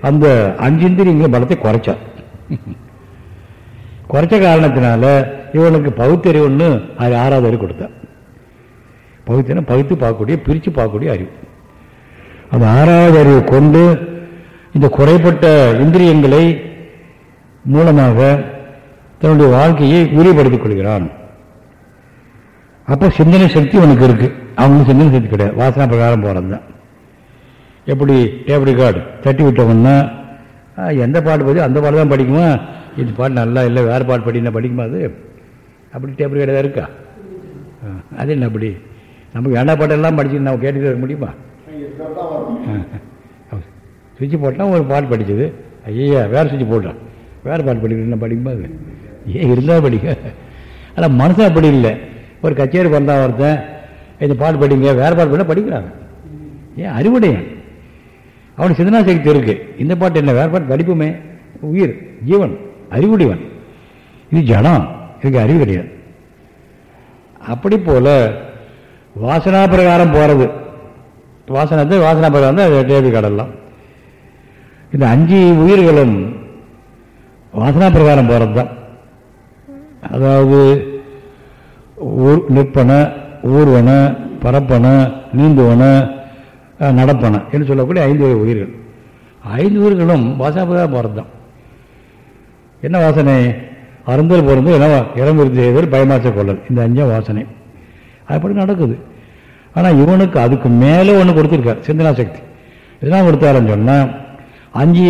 அந்த அஞ்சு இந்திரியங்களை பலத்தை குறைச்சார். குறைச்ச காரணத்தினால இவனுக்கு பகுத்தறிவுன்னு அது ஆறாவது அறிவு கொடுத்தார். பகுத்தினா பகுத்து பார்க்கக்கூடிய பிரித்து பார்க்கக்கூடிய அறிவு. அந்த ஆறாவது அறிவை கொண்டு இந்த குறைப்பட்ட இந்திரியங்களை மூலமாக தன்னுடைய வாழ்க்கையை விரிவுபடுத்திக் கொள்கிறான். அப்போ சிந்தனை சக்தி உனக்கு இருக்கு. அவங்களுக்கு சிந்தனை சக்தி கிடையாது. வாசனா பிரகாரம் போகிறது தான் எப்படி? Tape record. தட்டி விட்டோம்னா எந்த பாட்டு பற்றி அந்த பாட்டு தான் படிக்குமா? இந்த பாட்டு நல்லா இல்லை வேறு பாட்டு படினா படிக்குமா அது? அப்படி டேப் ரெக்கார்டு இருக்கா? அது என்ன அப்படி? நமக்கு வேண்டா பாட்டெல்லாம் படிச்சு நம்ம கேட்டுட்டு இருக்க முடியுமா? சுவிட்ச் போட்டால் ஒரு பாட்டு படித்தது ஐயா வேறு சுவிட்ச் போட்டான் வேறு பாட்டு படிக்கணும் படிக்குமா அது? ஏன் இருந்தால் படிக்க ஆனால் மனசு அப்படி இல்லை. ஒரு கச்சேரி பண்ணா ஒருத்தன் இந்த பாட்டு படிங்க வேறு பாட்டு பண்ணால் படிக்கிறாங்க ஏன் அறிவுடையன். அவனுக்கு சிந்தனா சக்தி இருக்கு. இந்த பாட்டு என்ன வேறு பாட்டு படிப்புமே? உயிர் ஜீவன் அறிவுடையவன். இது ஜனம் இதுக்கு அறிவு கிடையாது. அப்படி போல வாசனா பிரகாரம் போகிறது வாசனத்தை வாசனா பிரகாரம் தான் டேபிள் கடலாம் இந்த அஞ்சு உயிர்களும் வாசனா பிரகாரம் போகிறது தான் அதாவது நிற்பன ஊர்வன பரப்பன நீந்துவன நடப்பன என்று சொல்லக்கூடிய ஐந்து உயிர்கள். ஐந்து உயிர்களும் வாசனா பிரகாரம் போகிறது தான் என்ன வாசனை? அருந்தல் பொருந்து என்ன இளமிருந்து செய்தல் பயமாற்ற கொள்ளல். இந்த அஞ்சும் வாசனை. அப்படி நடக்குது. ஆனால் இவனுக்கு அதுக்கு மேலே ஒன்று கொடுத்துருக்கார் சிந்தனா சக்தி. இதெல்லாம் கொடுத்தாருன்னு சொன்னால் அஞ்சு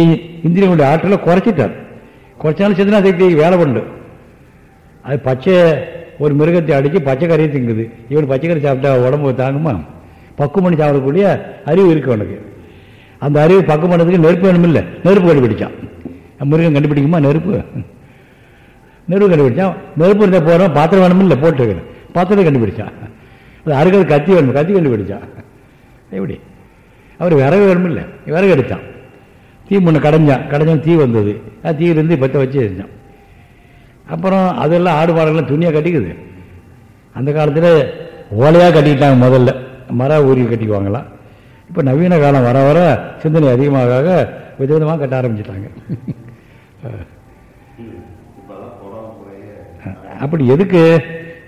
இந்திரியங்களுடைய ஆற்றலை குறைச்சிட்டார். குறைச்சாலும் சிந்தனா சக்தி வேலை பண்ணு. அது பச்சை ஒரு மிருகத்தை அடித்து பச்சை கறியை திங்குது. இவன் பச்சைக்கறி சாப்பிட்டா உடம்பு தாங்குமா? பக்கு பண்ணி சாப்பிடக்கூடிய அறிவு இருக்கு அவனுக்கு. அந்த அறிவு பக்கு பண்ணதுக்கு நெருப்பு வேணும் இல்லை நெருப்பு கண்டுபிடிச்சான். மிருகம் கண்டுபிடிக்குமா நெருப்பு? நெருப்பு கண்டுபிடிச்சான். நெருப்பு இருந்தால் போகிறோம் பாத்திரம் வேணும் இல்லை போட்டுருக்கேன் பாத்திரத்தை கண்டுபிடிச்சான் அது அருகிறது கத்தி வேணும் கத்தி கண்டுபிடிச்சான் எப்படி? அவர் விறகு வேணும் இல்லை விறகு எடுத்தான். தீ முன்ன கடைஞ்சான் கடைஞ்சான் தீ வந்தது. அது தீயிலிருந்து பற்ற வச்சு இருந்தான் அப்புறம் அதெல்லாம் ஆடு மாடுகள்லாம் துணியாக கட்டிக்குது. அந்த காலத்தில் ஓலையாக கட்டிக்கிட்டாங்க முதல்ல. மர ஊறி கட்டிக்குவாங்களாம் இப்போ நவீன காலம் வர வர சிந்தனை அதிகமாக விதவிதமாக கட்ட ஆரம்பிச்சிட்டாங்க. அப்படி (laughs) எதுக்கு?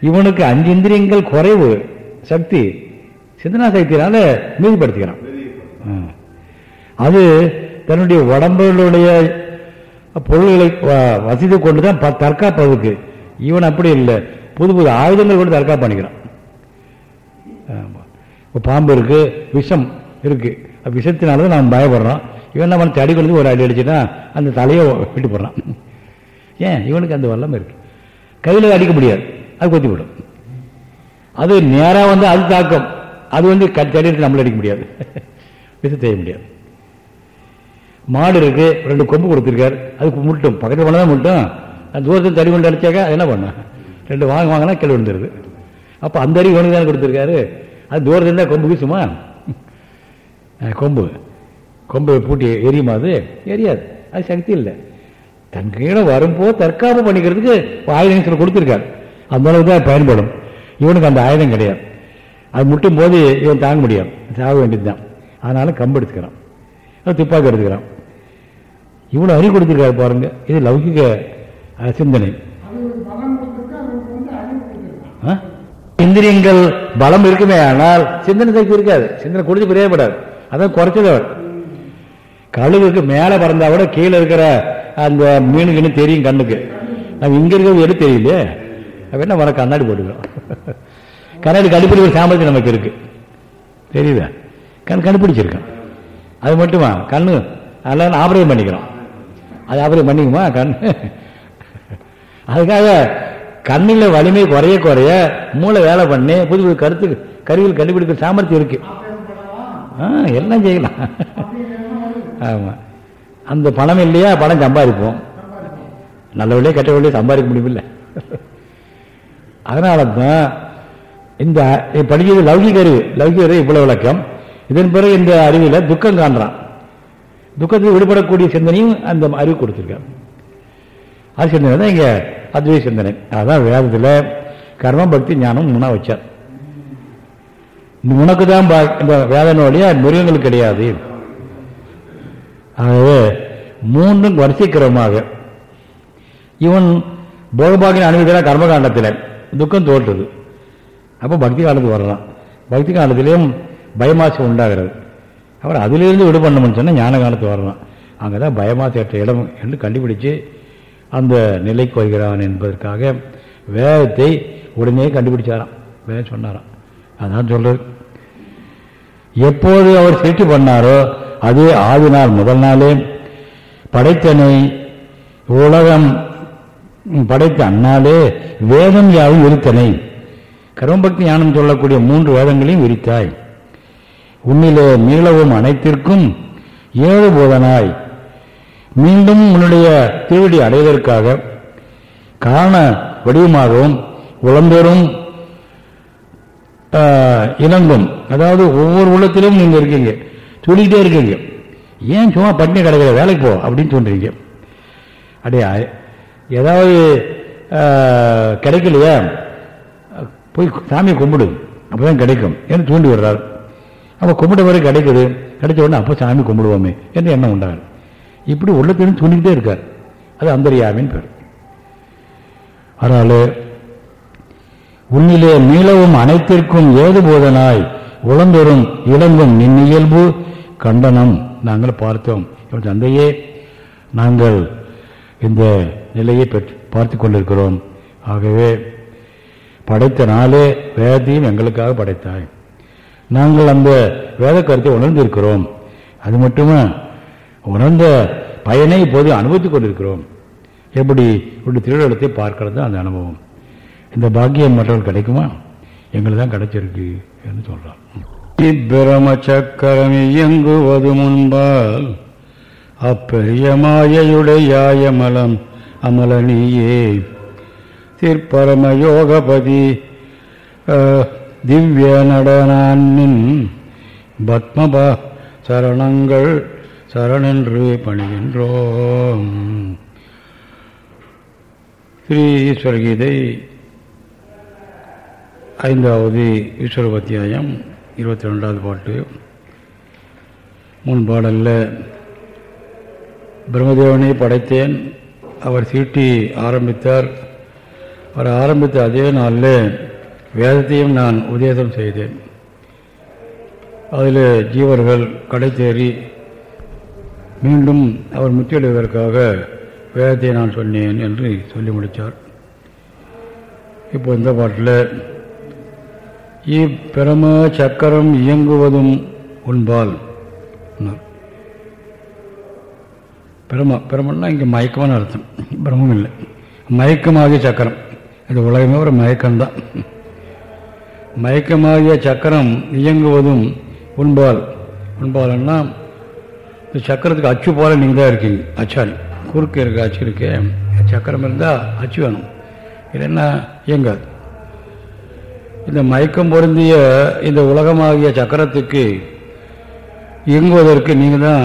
இவனுக்கு அஞ்சு இந்திரியங்கள் குறைவு சக்தி. சிந்தனா சக்தினால மீதிப்படுத்திக்கிறான் அது தன்னுடைய உடம்புகளுடைய பொருள்களை வசதி கொண்டு தான் தற்காப்பதுக்கு இவன் அப்படி இல்லை. புது புது ஆயுதங்கள் கூட தற்காப்பு பண்ணிக்கிறான். இப்போ பாம்பு இருக்கு விஷம் இருக்கு. விஷத்தினால தான் நாம் பயப்படுறோம். இவன் நம்ம தடி கொண்டு ஒரு அடி அடிச்சுட்டா அந்த தலையை விட்டு போடுறான். ஏன்? இவனுக்கு அந்த வல்லம் இருக்கு. கையில் அடிக்க முடியாது. அது கொத்தி விடும் அது நேராக வந்து அது தாக்கம். அது வந்து தடிட்டு நம்மள அடிக்க முடியாது. (laughs) வித்து செய்ய முடியாது. மாடு இருக்கு ரெண்டு கொம்பு கொடுத்துருக்காரு. அது முட்டும். பக்கத்தில் போனால் தான் முட்டும். அந்த தூரத்தில் தடி கொண்டு அடிச்சாக்கா என்ன பண்ண ரெண்டு வாங்க வாங்கினா கிளை விழுந்துருது. அப்போ அந்த அறிவு இவனுக்கு கொடுத்துருக்காரு? அது தூரத்தில் தான் கொம்பு வீசுமா? (laughs) கொம்பு. கொம்பு பூட்டி எரியுமா அது? எரியாது. அது சக்தி இல்லை. தன் கீழே வரும்போது தற்காப்பு பண்ணிக்கிறதுக்கு ஆயுதம் கொடுத்துருக்காரு. அந்த அளவுக்கு தான் பயன்படும். இவனுக்கு அந்த ஆயுதம் கிடையாது. அது முட்டும் போது இவன் தாங்க முடியாது. சாக வேண்டியது தான் அதனால கம்பு எடுத்துக்கிறான். அது துப்பாக்கி எடுத்துக்கிறான். இவ்வளோ அறிவு கொடுத்துருக்காரு பாருங்க. இது லௌகிக சிந்தனை. இந்திரியங்கள் பலம் இருக்குமே ஆனால் சிந்தனை சக்தி இருக்காது. சிந்தனை கொடுத்து பிரியப்படாது. அதான் குறைச்சது அவர். கழுகுக்கு மேலே பறந்தா விட கீழே இருக்கிற அந்த மீனுக்குன்னு தெரியும் கண்ணுக்கு? நம்ம இங்க இருக்கிறது எடு தெரியலையே? அப்படின்னா வர கண்ணாடி போட்டுக்கிறோம்? கண்ணாடி கண்டுபிடிக்கிற சாமர்த்தியம் நமக்கு இருக்கு. தெரியுதா? கண் கண்டுபிடிச்சிருக்கேன் அது மட்டுமா? கண்ணு. அதெல்லாம் ஆபரேஷன் பண்ணிக்கிறோம். அது ஆபரேஷன் பண்ணிக்குமா? கண். அதுக்காக கண்ணில் வலிமை குறைய குறைய மூளை வேலை பண்ணி. புது புது கருத்து கருவிகள் கண்டுபிடிக்கிற சாமர்த்தியம் இருக்கு. ஆ எல்லாம் செய்யலாம். ஆமாம் அந்த பணம் இல்லையா? பணம் சம்பாதிப்போம். நல்ல வழியே கெட்ட வழியே சம்பாதிக்க முடியவில்லை அதனால தான் இந்த படிக்கிறது லௌகிக அறிவு. லௌகிக அறிவு இவ்வளவு விளக்கம். இதன் பிறகு இந்த அறிவில் துக்கம் காண்றான். துக்கத்தில் விடுபடக்கூடிய சிந்தனையும் அந்த அறிவு கொடுத்துருக்கான். அது சிந்தனை தான் இங்கே அத்வை சிந்தனை. அதான் வேதத்தில் கர்மம் பக்தி ஞானம் முன்னா வச்சார். உனக்கு தான் இந்த வேதனோடைய மிருகங்கள் கிடையாது. ஆகவே மூன்றும் வரிசைக்கிரமாக இவன் போகபாகின் அனுபவிக்கிறான் கர்மகாண்டத்தில். துக்கம் தோற்றுது அப்போ பக்தி காலத்துக்கு வரலாம். பக்தி காலத்திலையும் பயமாசி உண்டாகிறது. அப்புறம் அதிலிருந்து விடுபண்ணணும்னு சொன்னால் ஞான காலத்துக்கு வரலாம். அங்கே தான் பயமாசேற்ற இடம் என்று கண்டுபிடிச்சு அந்த நிலைக்கு வருகிறான் என்பதற்காக வேதத்தை உடனே கண்டுபிடிச்சாராம். வேதம் சொன்னாராம். அதான் சொல்றது. எப்போது அவர் சிருஷ்டி பண்ணாரோ அதே ஆதி நாள் முதல் நாளே படைத்தனை உலகம் படைத்த அண்ணாலே வேதம் யாவும் விரித்தனை கர்மபக்தி ஞானம் சொல்லக்கூடிய மூன்று வேதங்களையும் விரித்தாய். உன்னிலே மீளவும் அனைத்திற்கும் ஏழு போதனாய். மீண்டும் உன்னுடைய திருவடி அடைவதற்காக காரண வடிவமாகவும் உளம்பெறும் இணங்கும். அதாவது ஒவ்வொரு உள்ளத்திலும் நீங்க இருக்கீங்க. சொல்லிக்கிட்டே இருக்கீங்க. ஏன் சும்மா பட்டினி கிடைக்கிற வேலைக்கு போ அப்படின்னு சொல்றீங்க அப்படியே ஏதாவது கிடைக்கலையா? போய் சாமியை கும்பிடு. அப்பதான் கிடைக்கும். என்று தூண்டி விடுறார். அப்போ கும்பிட வரை கிடைக்குது. கிடைச்ச உடனே அப்போ சாமி கும்பிடுவோமே என்று எண்ணம் உண்டாகும் இப்படி உள்ளத்திலும் தூண்டிக்கிட்டே இருக்கார். அது அந்தரியாமின் பேர். அதனால உன்னிலே மீளவும் அனைத்திற்கும் ஏது போதனாய் உழந்தொரும் இளங்கும் நின்னியல்பு கண்டனம் நாங்கள் பார்த்தோம். தந்தையே நாங்கள் இந்த நிலையை பெற்று பார்த்து கொண்டிருக்கிறோம். ஆகவே படைத்த நாளே வேதத்தையும் எங்களுக்காக படைத்தாய். நாங்கள் அந்த வேத கருத்தை உணர்ந்திருக்கிறோம். அது மட்டுமே? உணர்ந்த பயனை இப்போது அனுபவித்துக் கொண்டிருக்கிறோம். எப்படி? இப்படி திருடத்தை பார்க்கறது அந்த அனுபவம். இந்த பாக்கியம் மற்றவர்கள் கிடைக்குமா? எங்களுக்கு தான் கிடைச்சிருக்கு என்று சொல்றான் இப்பிரம சக்கரம் இயங்குவது முன்பால் அப்பெரிய மாயையுடைய யாயமலம் அமலனியே. திற்பரம யோகபதி திவ்ய நடனின் பத்மபா சரணங்கள் சரணென்று பணிகின்றோம். ஸ்ரீ ஈஸ்வரகீதை ஐந்தாவது ஈஸ்வரபத்தியாயம் இருபத்தி ரெண்டாவது பாட்டு. முன்பாடல்ல பிரம்மதேவனை படைத்தேன். அவர் சீட்டி ஆரம்பித்தார். அவர் ஆரம்பித்த அதே நாளில் வேதத்தையும் நான் உபதேசம் செய்தேன். அதில் ஜீவர்கள் கடை தேறி மீண்டும் அவர் முத்தியடைவதற்காக வேதத்தை நான் சொன்னேன் என்று சொல்லி முடித்தார். இப்போ இந்த பாட்டில் இப்பிரம சக்கரம் இயங்குவதும் உண்பால் பிரம பிரம்மன்னா இங்கே மயக்கமான அர்த்தம். பிரம்மம் இல்லை. மயக்கமாகிய சக்கரம். இந்த உலகமே ஒரு மயக்கம்தான். மயக்கமாகிய சக்கரம் இயங்குவதும் உண்பால். உண்பால்னா இந்த சக்கரத்துக்கு அச்சு போல நீங்கள் தான் இருக்கீங்க. அச்சாணி குறுக்கு இருக்க அச்சு இருக்கு. சக்கரம் இருந்தால் அச்சு வேணும். இல்லைன்னா இயங்காது. இந்த மயக்கம் பொருந்திய இந்த உலகமாகிய சக்கரத்துக்கு இயங்குவதற்கு நீங்கள் தான்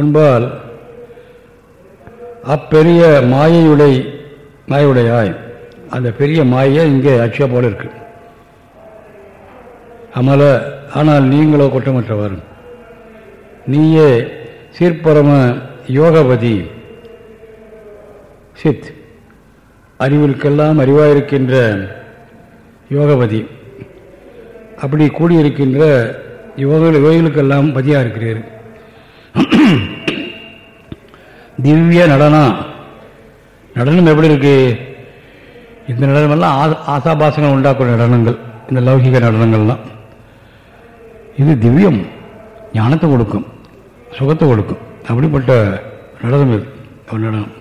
உண்பால் அப்பெரிய மாயையுடை மாயுடையாய் அந்த பெரிய மாயை இங்கே அச்சா போல இருக்கு. அமல ஆனால் நீங்களோ குற்றமற்றவர். நீயே சீர்பரம யோகபதி. சித். அறிவிற்கெல்லாம் அறிவாயிருக்கின்ற யோகபதி. அப்படி கூடியிருக்கின்ற யோக யோகிகளுக்கெல்லாம் பதியாக இருக்கிறீர் திவ்ய நடனம். நடனம் எப்படி இருக்கு? இந்த நடனமெல்லாம் ஆ ஆசாபாசங்கள் உண்டாக்கும் நடனங்கள். இந்த லௌகிக நடனங்கள்லாம். இது திவ்யம் ஞானத்தை கொடுக்கும் சுகத்தை கொடுக்கும். அப்படிப்பட்ட நடனம் இது அவர் நடனம்.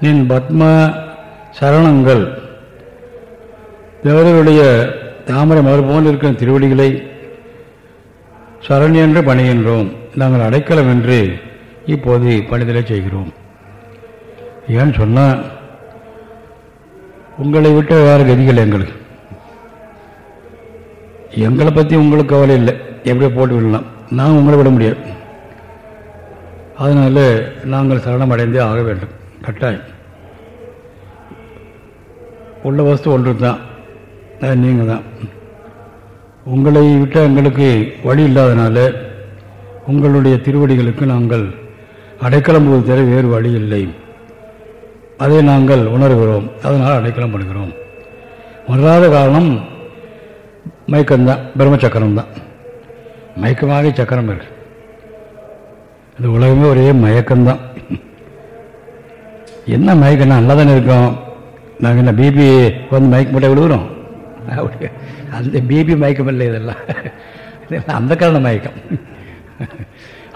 நின் பத்ம சரணங்கள். தேவர்களுடைய தாமரை மலர் போல் இருக்கிற திருவடிகளை சரண் என்று பணிகின்றோம். நாங்கள் அடைக்கலம் என்று இப்போது பணிதலை செய்கிறோம். ஏன்னு சொன்னால் உங்களை விட்ட வேறு கதிகள் எங்களுக்கு. எங்களை பற்றி உங்களுக்கு கவலை இல்லை. எப்படியோ போட்டு விடலாம்? நான் உங்களை விட முடியாது. அதனால் நாங்கள் சரணம் அடைந்தே ஆக வேண்டும். கட்டாயம். உள்ள வஸ்து ஒன்று தான் அது நீங்கள் தான் உங்களை விட்டால் எங்களுக்கு வழி இல்லாதனால உங்களுடைய திருவடிகளுக்கு நாங்கள் அடைக்கலம் போது தவிர வேறு வழி இல்லை. அதை நாங்கள் உணர்கிறோம். அதனால் அடைக்கலம் பண்ணுகிறோம் உணராத காரணம் மயக்கம்தான் பிரம்மச்சக்கரம் தான் மயக்கமாக சக்கரம் இருக்கு. இந்த உலகமே ஒரே மயக்கம்தான். என்ன மயக்கம்னா நல்லா தானே இருக்கோம். நாங்கள் என்ன பிபி வந்து மயக்க மட்டும் விழுகிறோம்? அந்த பிபி மயக்கம் இல்லை இதெல்லாம். இதெல்லாம் அந்த காலத்தில் மயக்கம்.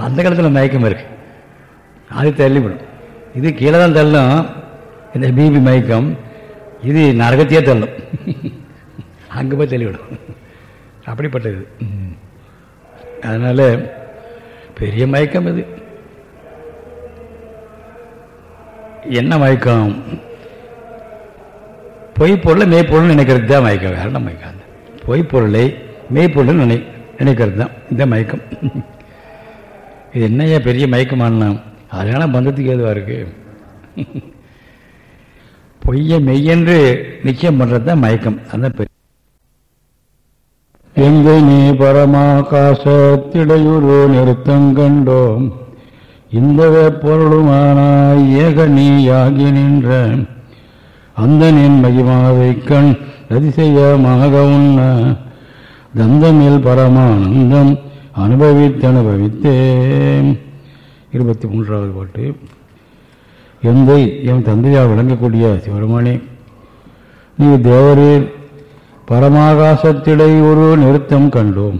அந்த காலத்தில் மயக்கம் இருக்குது அது தள்ளிவிடும். இது கீழே தான் தள்ளும். இந்த பிபி மயக்கம் இது நரகத்தையே தள்ளும். அங்கே போய் தள்ளிவிடும். அப்படிப்பட்டது. அதனால் பெரிய மயக்கம் இது. என்ன மயக்கம்? பொய்ப்பொருளை மெய்ப்பொருள் நினைக்கிறது தான் மயக்கம். வேற என்ன மயக்கம் பொய்ப்பொருளை மெய்ப்பொருள் நினை நினைக்கிறது தான். இந்த மயக்கம். இது என்னையா பெரிய மயக்கமான அதனால பந்தத்துக்கு ஏதுவாக இருக்கு? பொய்யை மெய்யென்று நிச்சயம் பண்ணுறது தான் மயக்கம். அதுதான் பெரிய எங்கை நீ பரமாகாசத்திடையுரு நிறுத்தங்கண்டோம் இந்த பொருளுமானாய் ஏக நீ நீயாகி நின்ற அந்த நின் மகிமாவை கண் அதிசயமாக உண்ண தந்தமில் பரமானந்தம் அனுபவித்து அனுபவித்தேன் இருபத்தி மூன்றாவது பாட்டு. எந்தை என் தந்தையாக விளங்கக்கூடிய சிவருமானே நீ தேவரீர் பரமாகாசத்திடை ஒரு நிறுத்தம் கண்டோம்.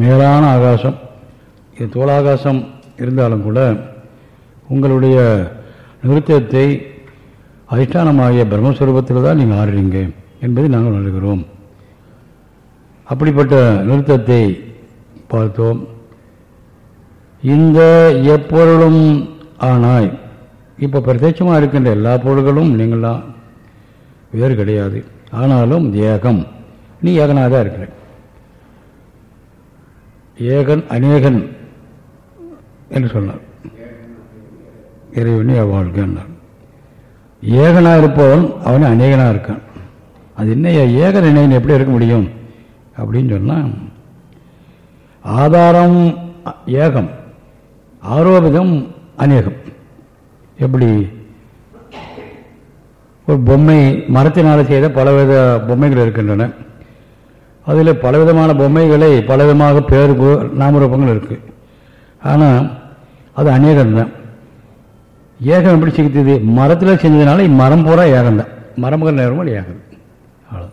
மேலான ஆகாசம் இது தோலாகாசம் இருந்தாலும் கூட உங்களுடைய நிறுத்தத்தை அதிஷ்டானமாகிய பிரம்மஸ்வரூபத்தில் தான் நீங்கள் ஆடுறீங்க என்பதை நாங்கள் உணர்கிறோம். அப்படிப்பட்ட நிறுத்தத்தை பார்த்தோம். இந்த எப்பொருளும் ஆனாய். இப்போ பிரத்யட்சமாக இருக்கின்ற எல்லா பொருள்களும் நீங்களாம் வேறு கிடையாது. ஆனாலும் ஏகம். நீ ஏகனாக தான் இருக்கிற. ஏகன் அநேகன் என்று சொன்னார். இறைவனே வாழ்க்கைன்னார் ஏகனாக இருப்பவன் அவனே அநேகனாக இருக்கான். அது என்ன ஏக நினைவன் எப்படி இருக்க முடியும்? அப்படின்னு சொன்னால் ஆதாரம் ஏகம். ஆரோபிதம் அநேகம். எப்படி? ஒரு பொம்மை மரத்தினால் செய்த பலவித பொம்மைகள் இருக்கின்றன. அதில் பலவிதமான பொம்மைகளை பலவிதமாக பேர் நாமரூபங்கள் இருக்குது ஆனால் அது அநேகம்தான் ஏகம் எப்படி சிக்கித்தது? மரத்தில் செஞ்சதுனால மரம் பூரா ஏகம்தான் மரமுகள் நேரமும் ஏகம். அவ்வளோ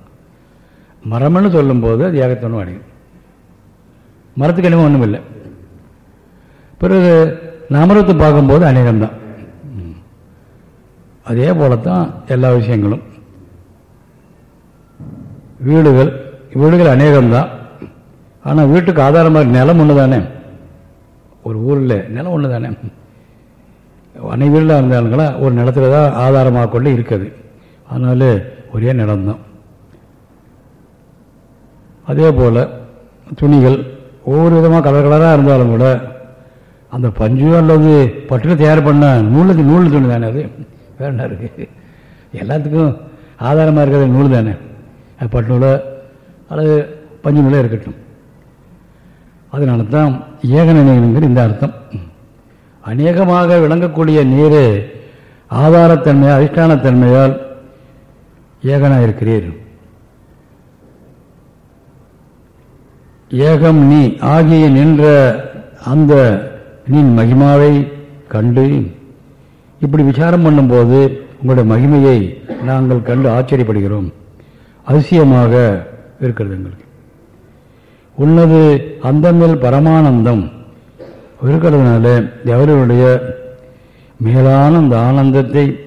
மரம்னு சொல்லும்போது அது ஏகத்தொன்னும் அடையும். மரத்துக்கு என்னமோ ஒன்றும் இல்லை பிறகு நமரத்தை பார்க்கும்போது அநேகம்தான். அதே போலத்தான் எல்லா விஷயங்களும். வீடுகள் வீடுகள் அநேகம்தான். ஆனால் வீட்டுக்கு ஆதாரமாக நிலம் ஒன்று தானே ஒரு ஊரில் நிலம் ஒன்று தானே அனை வீட்டில் இருந்தாலுங்களா ஒரு நிலத்துல தான் ஆதாரமாக கொண்டு இருக்குது. அதனால ஒரே நிலம்தான். அதே போல் துணிகள் ஒவ்வொரு விதமாக கலர் கலராக இருந்தாலும் கூட அந்த பஞ்சு அல்லது பட்டில் தயார் பண்ண நூலுக்கு நூல் துணி தானே அது? வேற என்ன இருக்குது எல்லாத்துக்கும் ஆதாரமாக இருக்கிறது நூல் தானே? பட்டு நூலோ அல்லது பஞ்சு நூலாக இருக்கட்டும். அதனால தான் ஏக இந்த அர்த்தம். அநேகமாக விளங்கக்கூடிய நீர் ஆதாரத்தன்மையால் அதிஷ்டானத்தன்மையால் ஏகனாக இருக்கிறீர். ஏகம் நீ ஆகிய நின்ற அந்த நீ மகிமாவை கண்டு. இப்படி விசாரம் பண்ணும்போது உங்களுடைய மகிமையை நாங்கள் கண்டு ஆச்சரியப்படுகிறோம். அதிசயமாக இருக்கிறது எங்களுக்கு. உள்ளது அந்தங்கள் பரமானந்தம். இருக்கிறதுனால எவருடைய மேலான அந்த ஆனந்தத்தை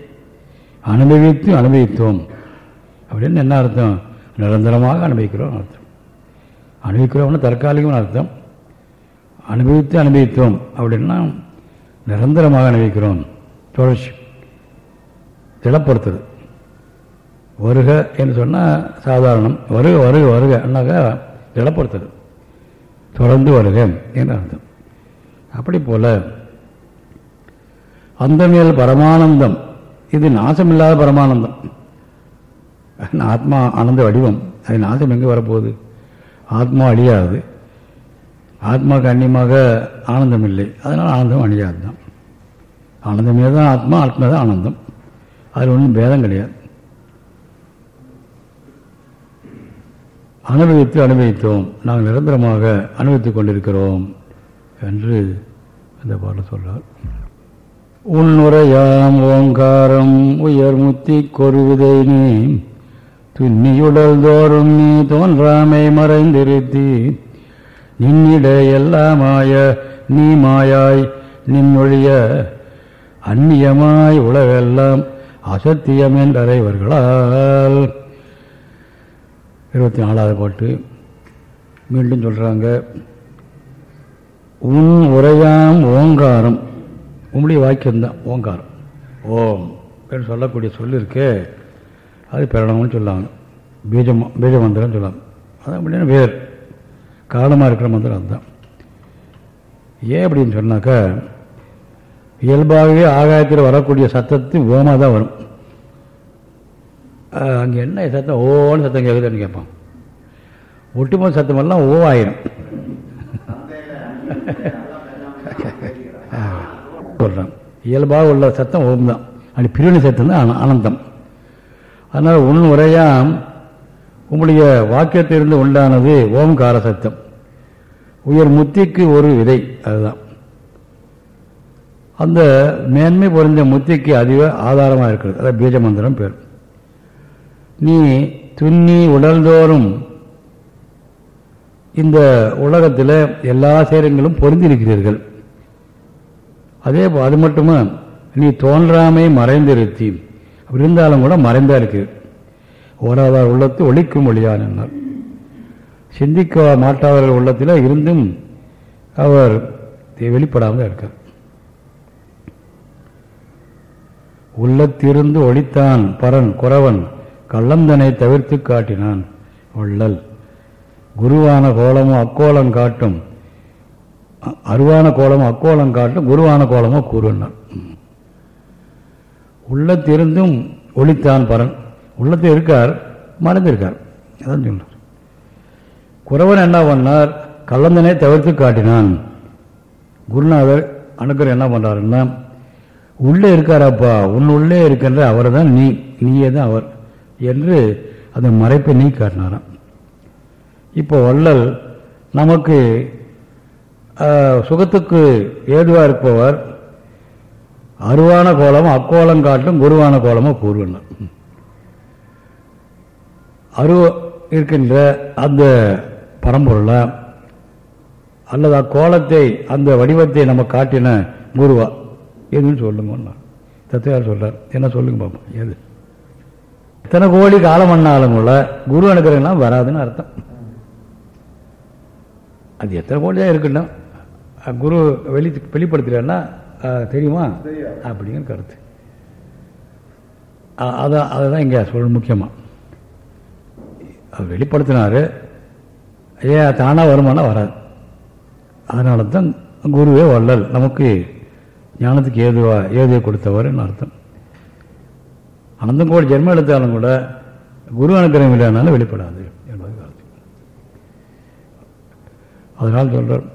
அனுபவித்து அனுபவித்தோம். அப்படின்னு என்ன அர்த்தம்? நிரந்தரமாக அனுபவிக்கிறோம் அர்த்தம். அனுபவிக்கிறோம்னு தற்காலிகமான அர்த்தம். அனுபவித்து அனுபவித்தோம் அப்படின்னா நிரந்தரமாக அனுபவிக்கிறோம். தொடர்ச்சி. திடப்படுத்துறது வருக என்று சொன்னால் சாதாரணம். வருக வருக வருக என்னாக்கா திடப்படுத்துறது தொடர்ந்து வருக என்று அர்த்தம். அப்படி போல அந்த மேல் பரமானந்தம். இது நாசமில்லாத பரமானந்தம். ஆத்மா ஆனந்த வடிவம். அது நாசம் எங்கே வரப்போகுது? ஆத்மா அழியாது. ஆத்மாவுக்கு அந்நியமாக ஆனந்தம் இல்லை அதனால் ஆனந்தம் அணியாது தான். ஆனந்தமே தான் ஆத்மா ஆத்மா தான் ஆனந்தம். அதில் ஒன்றும் பேதம் கிடையாது. அனுபவித்து அனுபவித்தோம். நாங்கள் நிரந்தரமாக அனுபவித்துக் கொண்டிருக்கிறோம் என்று அந்த பாடல் சொல்றார். உன்னுரையாம் ஓங்காரம் உயர் முத்தி கொருவிதை நீ துன்னியுடல் தோறும் நீ தோன்றாமை மறைந்திருத்தி நின்னிட எல்லாமாய நீ மாயாய் நின்னொழிய அந்நியமாய் உலகெல்லாம் அசத்தியம் என்றவர்களால் இருபத்தி நாலாவது பாட்டு. மீண்டும் சொல்கிறாங்க உன் உரையாம் ஓங்காரம். உம்முடைய வாக்கியம்தான் ஓங்காரம். ஓம் என்று சொல்லக்கூடிய சொல்லிருக்கே அது பிரணம்னு சொல்லாங்க. பீஜம் பீஜமந்திரம் சொல்லுவாங்க அது அதான் அப்படின்னா வேறு. காலமாக இருக்கிற மந்திரம் அதுதான். ஏன் அப்படின்னு சொன்னாக்கா இயல்பாகவே ஆகாயத்தில் வரக்கூடிய சத்தத்து ஓமாக தான் வரும். அங்கே என்ன சத்தம்? ஓன்னு சத்தம் கேட்குதுன்னு கேட்பான். ஒட்டுமொத்த சத்தமெல்லாம் ஓ ஆயிரும் சொல்கிறேன் இயல்பாக உள்ள சத்தம் ஓம் தான். அப்படி பிரிவினை சத்தம் தான் ஆனந்தம். அதனால் ஒன்று உரையாக உங்களுடைய வாக்கியத்திலிருந்து உண்டானது ஓம்கார சத்தம். உயர் முத்திக்கு ஒரு விதை அதுதான். அந்த மேன்மை பொருந்த முத்திக்கு அதிக ஆதாரமாக இருக்கிறது. அதான் பீஜமந்திரம் பேர். நீ துண்ணி உடல்தோறும் இந்த உலகத்தில் எல்லா சேரங்களும் பொருந்திருக்கிறீர்கள் அதே அது மட்டுமா? நீ தோன்றாமை மறைந்திருத்தி அப்படி இருந்தாலும் கூட மறைந்தா இருக்கு. ஓராதார் உள்ளத்து ஒழிக்கும் ஒளியான் சிந்திக்க மாட்டாதவர்கள் உள்ளத்தில் இருந்தும் அவர் வெளிப்படாமல் இருக்கார். உள்ளத்திருந்து ஒழித்தான் பரன் குறவன் கள்ளந்தனை தவிர்த்து காட்டினான் வள்ளல். குருவான கோலமும் அக்கோலம் காட்டும் அருவான கோலமும் அக்கோலம் காட்டும் குருவான கோலமோ கூறுனான் உள்ளத்திருந்தும் ஒளித்தான் பரன் உள்ளத்தில் இருக்கார் மறைந்திருக்கார். அதான் சொன்னார். குறவன் என்ன பண்ணார்? கலந்தனை தவிர்த்து காட்டினான். குருநாதர் அணுக்கர் என்ன பண்ணுறாருன்னா உள்ளே இருக்காரப்பா உன் உள்ளே இருக்கின்ற அவர் தான் நீ நீயே தான் அவர் என்று அந்த மறைப்பை நீ காட்டினாராம். இப்போ வள்ளல் நமக்கு சுகத்துக்கு ஏதுவாக இருப்பவர்? அருவான கோலமும் அக்கோலம் காட்டும் குருவான கோலமோ கூறுவனர் அரு இருக்கின்ற அந்த பரம்பொருளா அல்லது அக்கோலத்தை அந்த வடிவத்தை நம்ம காட்டின குருவா? எதுன்னு சொல்லுங்க தத்துவார் சொல்றார். என்ன சொல்லுங்க பாப்போம். எது? எத்தனை கோடி காலம் பண்ணாலும் கூட குரு அனுக்கிறதுலாம் வராதுன்னு அர்த்தம். அது எத்தனை கோடி தான் இருக்கட்டும் குரு வெளி வெளிப்படுத்தலன்னா தெரியுமா? அப்படிங்கிற கருத்து. அதான் அதுதான் இங்கே சொல்ல முக்கியமாக அவர் வெளிப்படுத்தினார். ஏன் தானாக வருமானா வராது. அதனால தான் குருவே வள்ளல் நமக்கு ஞானத்துக்கு ஏதுவா ஏதுவை கொடுத்தவர்னு அர்த்தம். அனந்தம் கோடி ஜென்மம் எடுத்தாலும் கூட குரு அனுக்கிரகம் இல்லைனாலும் வெளிப்படாது என்பது கருத்து. அதனால் சொல்கிறார்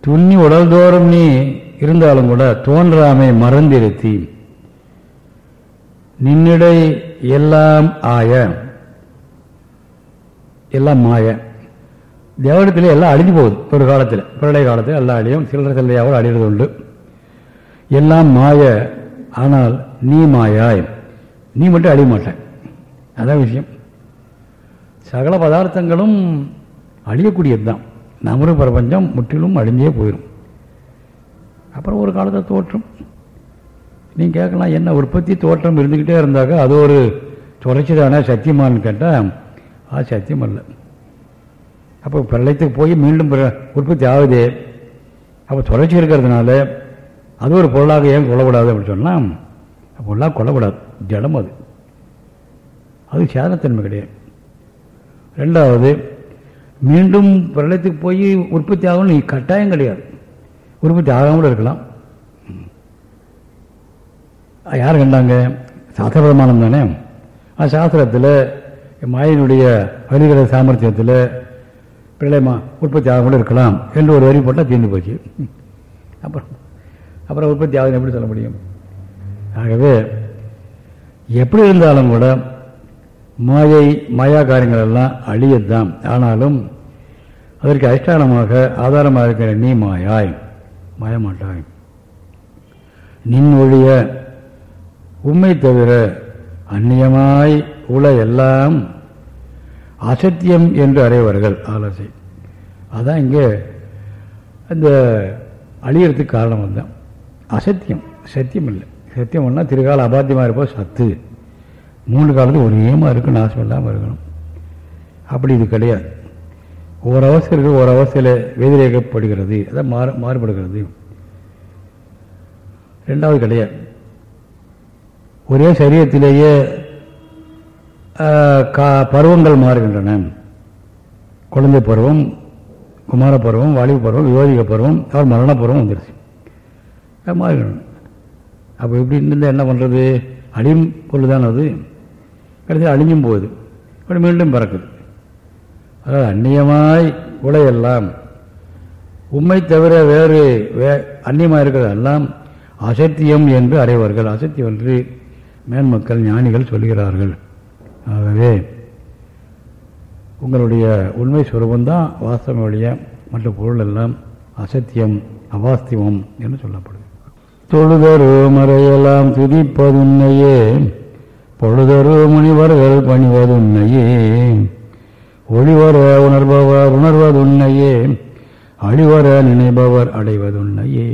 துண்ணி உடல்தோறும் நீ இருந்தாலும் கூட தோன்றாமை மறந்திருத்தி. நின்னிடை எல்லாம் ஆய. எல்லாம் மாய. தேவடத்தில் எல்லாம் அழிஞ்சு போகுது. ஒரு காலத்தில் பிரளய காலத்தில் எல்லாம் அழியும். சில்லற சில்லையாவோடு அழிகிறது உண்டு. எல்லாம் மாய. ஆனால் நீ மாயாய். நீ மட்டும் அழிய மாட்டேன். அதான் விஷயம். சகல பதார்த்தங்களும் அழியக்கூடியது தான் நமது பிரபஞ்சம் முற்றிலும் அழிஞ்சே போயிடும் அப்புறம் ஒரு காலத்தில் தோற்றம். நீங்கள் கேட்கலாம் என்ன உற்பத்தி தோற்றம் இருந்துக்கிட்டே இருந்தாக்கா அது ஒரு தொடர்ச்சி தானே சத்தியமானு கேட்டால் அது சத்தியம் அல்ல. அப்போ பிரளயத்துக்கு போய் மீண்டும் உற்பத்தி ஆகுது. அப்போ தொடர்ச்சி இருக்கிறதுனால அது ஒரு பொருளாக ஏன் கொல்லப்படாது அப்படின்னு சொன்னால் பொருளாக கொல்லப்படாது ஜடம் அது. அது சேதத்தன்மை கிடையாது. ரெண்டாவது மீண்டும் பிரளயத்துக்கு போய் உற்பத்தி ஆகணும் கட்டாயம் கிடையாது. உற்பத்தி ஆகாமல் இருக்கலாம். யார் கண்டாங்க சாஸ்திரபிரமாணம் தானே? அது சாஸ்திரத்தில் மாயினுடைய வழிகிற சாமர்த்தியத்தில் பிரளயமா உற்பத்தி ஆகாமல் இருக்கலாம் என்று ஒரு வரி போட்டால் தீர்ந்து போச்சு. அப்புறம் அப்புறம் உற்பத்தி ஆகுதுன்னு எப்படி சொல்ல முடியும்? ஆகவே எப்படி இருந்தாலும் கூட மாயை மாயா காரியங்கள் எல்லாம் அழியத்தான். ஆனாலும் அதற்கு அதிஷ்டானமாக ஆதாரமாக இருக்கிற நீ மாயாய் மாயமாட்டாய். நின் ஒழிய உண்மை தவிர அந்நியமாய் உள்ள எல்லாம் அசத்தியம் என்று அறைவர்கள் ஆலோசை. அதான் இங்கே அந்த அழியறதுக்கு காரணம் வந்தான் அசத்தியம். சத்தியம் இல்லை. சத்தியம்னா திருகால அபாத்தியமாக இருப்போம் சத்து. மூணு காலத்தில் ஒரேமாக இருக்குன்னு ஆசை இல்லாமல் இருக்கணும். அப்படி இது கிடையாது. ஒரு அவஸ்தை இருக்கு ஒரு அவஸ்தையில் வெதிரேகப்படுகிறது அதான் மாறு மாறுபடுகிறது. ரெண்டாவது கிடையாது. ஒரே சரீரத்திலேயே கா பருவங்கள் மாறுகின்றன. குழந்தை பருவம் குமார பருவம் வாலிப பருவம் யோதிக பருவம் அவர் மரண பருவம் வந்துருச்சு. மாறுகின்றன அப்போ இப்படி இருந்தால் என்ன பண்ணுறது அழியும் பொருள் தான் அது? கடைசியில் அழிஞ்சும் போகுது. அப்படி மீண்டும் பிறக்குது. அதாவது அந்நியமாய் உலையெல்லாம் உண்மை தவிர வேறு வே அந்நியமாக இருக்கிறதெல்லாம் அசத்தியம் என்று அறைவார்கள் அசத்தியம் என்று மேன்மக்கள் ஞானிகள் சொல்கிறார்கள் ஆகவே உங்களுடைய உண்மை சுரூபந்தான் வாஸ்தவ வழிய மற்ற பொருள் எல்லாம் அசத்தியம் அவாஸ்திவம் என்று சொல்லப்படுது. தொழுதரு மறையெல்லாம் துதிப்பதுன்னையே பொழுதரு முனிவர்கள் பணிவதுன்னையே ஒளிவர உணர்பவர் உணர்வதுன்னையே அழிவர நினைபவர் அடைவதுன்னையே.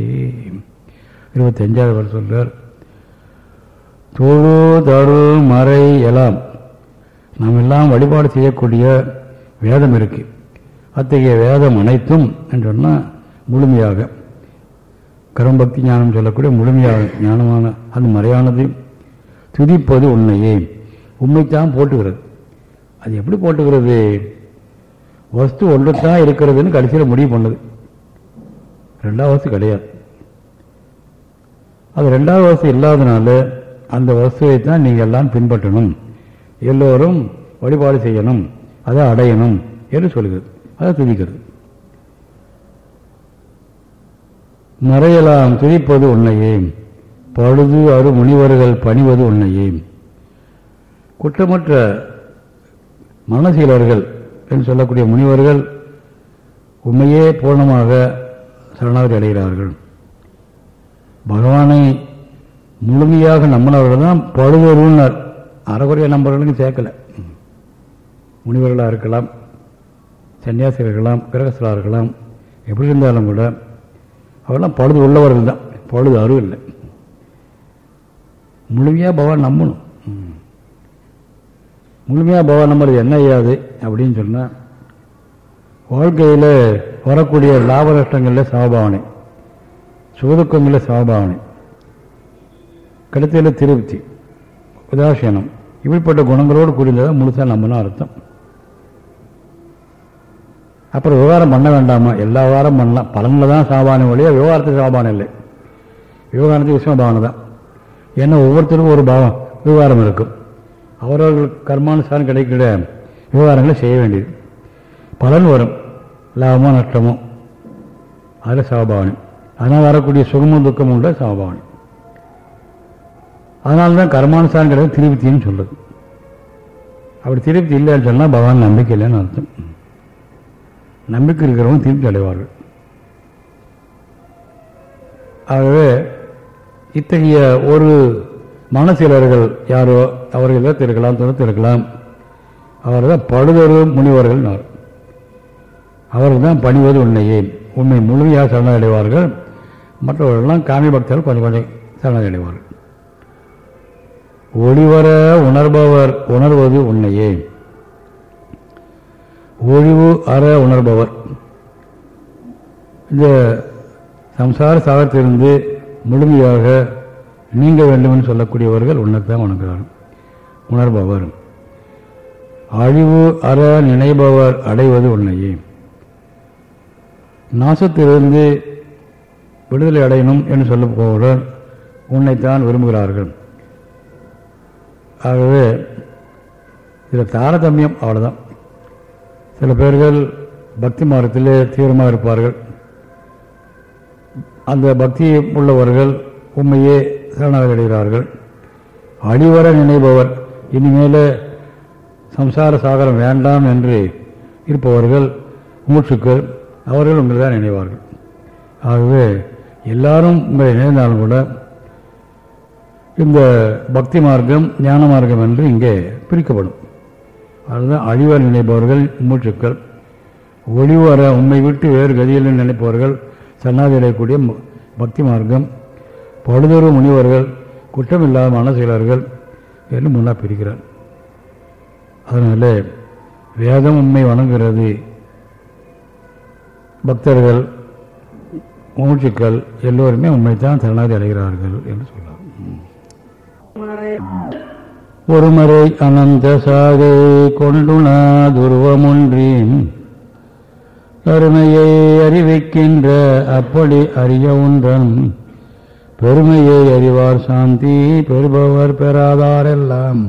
இருபத்தஞ்சாவது சொல்றார் தொழு தரு மறை எல்லாம் நாம் எல்லாம் வழிபாடு செய்யக்கூடிய வேதம் இருக்கு. அத்தகைய வேதம் அனைத்தும் என்று சொன்னால் முழுமையாக. கரம்பக்தி ஞானம் சொல்லக்கூடிய முழுமையாக ஞானமான அந்த மறையானது. துதிப்பது உண்மையே. உண்மைத்தான் போட்டுகிறது. அது எப்படி போட்டுக்கிறது வஸ்து ஒன்று தான் இருக்கிறதுன்னு கடைசியில் முடிவு பண்ணுது. ரெண்டாவது வஸ்து கிடையாது. அது ரெண்டாவது வசதி இல்லாதனால அந்த வஸ்துவை தான் நீங்கள் எல்லாம் பின்பற்றணும். எல்லோரும் வழிபாடு செய்யணும். அதை அடையணும் என்று சொல்கிறது. அதை துதிக்கிறது. மறையலாம் துதிப்பது உன்னையே. பழுது அரு முனிவர்கள் பணிவது உன்னையே. குற்றமற்ற மனசீலர்கள் என்று சொல்லக்கூடிய முனிவர்கள் உண்மையே பூர்ணமாக சரணாகதி அடைகிறார்கள். பகவானை முழுமையாக நம்மளவர்கள் தான் பழுவருன்னர் அறகுறைய நம்பர்களுக்கு சேர்க்கல. முனிவர்களாக இருக்கலாம் சன்னியாசிகள் இருக்கலாம் கிரகஸ்தலாக இருக்கலாம் எப்படி இருந்தாலும் கூட அவெல்லாம் பழுது உள்ளவர்கள் தான். பழுது அருள் இல்லை. முழுமையாக பகவான் நம்பணும். முழுமையாக பகவான் நம்புறது என்ன ஐயாது அப்படின்னு சொன்னால் வாழ்க்கையில் வரக்கூடிய லாப நஷ்டங்களில் சமபாவனை சுகதுக்கங்களில் சமபாவனை கழுத்தில் திருப்தி. உதாசீனம். இப்படிப்பட்ட குணங்களோடு கூடியதாக முழுசாக நம்மளும் அர்த்தம். அப்புறம் விவகாரம் பண்ண வேண்டாமா? எல்லா விவகாரம் பண்ணலாம். பலனில் தான் சாபானம் வழியா விவகாரத்துக்கு சாபானம் இல்லை. விவகாரத்துக்கு விஸ்வபாவனை தான். ஏன்னா ஒவ்வொருத்தருக்கும் ஒரு பாவம் விவகாரம் இருக்கும். அவரவர்கள் கர்மானுசாரம் கிடைக்கிற விவகாரங்களை செய்ய வேண்டியது. பலன் வரும். லாபமோ நஷ்டமோ. அதில் சாபாவனம் அதனால் வரக்கூடிய சுகமும் துக்கமும் உள்ள சாபாவனம் அதனால தான் கர்மானுசாரம் திருப்தின்னு சொல்லுது அப்படி திருப்தி இல்லைன்னு சொன்னால் பகவான் நம்பிக்கை இல்லைன்னு அர்த்தம். நம்பிக்கை இருக்கிறவங்க திருப்தி அடைவார்கள். ஆகவே இத்தகைய ஒரு மனசிலர்கள் யாரோ அவர்கள் தான் இருக்கலாம் துணத்து இருக்கலாம் அவர் தான் படுதொரு முனிவர்கள் அவர்கள் தான் பணிவது உண்மையே. உண்மை முழுமையாக சரணடைவார்கள். மற்றவர்கள்லாம் காமி பக்தர்கள் கொஞ்சம் கொஞ்சம் சரணடைவார்கள். ஒளிவர உணர்பவர் உணர்வது உண்மையே ஒழிவு அற உணர்பவர். இந்த சம்சார சாகத்திலிருந்து முழுமையாக நீங்க வேண்டும் என்று சொல்லக்கூடியவர்கள் உன்னைத்தான் வணங்குகிறார் உணர்பவர். அழிவு அற நினைபவர் அடைவது உன்னையே. நாசத்திலிருந்து விடுதலை அடையணும் என்று சொல்ல போவர் உன்னைத்தான் விரும்புகிறார்கள். ஆகவே இதில் தாரதமியம் அவ்வளோதான் சில பேர்கள் பக்தி மார்க்கத்திலே தீவிரமாக இருப்பார்கள். அந்த பக்தி உள்ளவர்கள் உண்மையே சரணாகடைகிறார்கள் அழிவர நினைப்பவர் இனிமேல் சம்சார சாகரம் வேண்டாம் என்று இருப்பவர்கள் மூச்சுக்கள் அவர்கள் உங்களை தான் நினைவார்கள். ஆகவே எல்லாரும் உங்களை நினைந்தாலும் கூட இந்த பக்தி மார்க்கம் ஞான மார்க்கம் என்று இங்கே பிரிக்கப்படும். அதுதான் அழிவர் நினைப்பவர்கள் மூச்சுக்கள். ஒளிவர உண்மை விட்டு வேறு கதியில் நினைப்பவர்கள் சன்னாதி அடையக்கூடிய பக்தி மார்க்கம். பழுதொரு முனிவர்கள் குற்றமில்லாத மனசெயலர்கள் என்று முன்னா பிரிக்கிறார். அதனால வேதம் உண்மை வணங்குகிறது. பக்தர்கள் மூச்சுக்கள் எல்லோருமே உண்மைத்தான் சரணாதி அடைகிறார்கள் என்று சொல்லலாம் ஒருமறை அனந்த சாகை கொண்டுணா துருவமொன்றின். கருமையை அறிவிக்கின்ற அப்படி அறிய ஒன்றன் பெருமையை அறிவார் சாந்தி பெறுபவர் பெறாதாரெல்லாம்.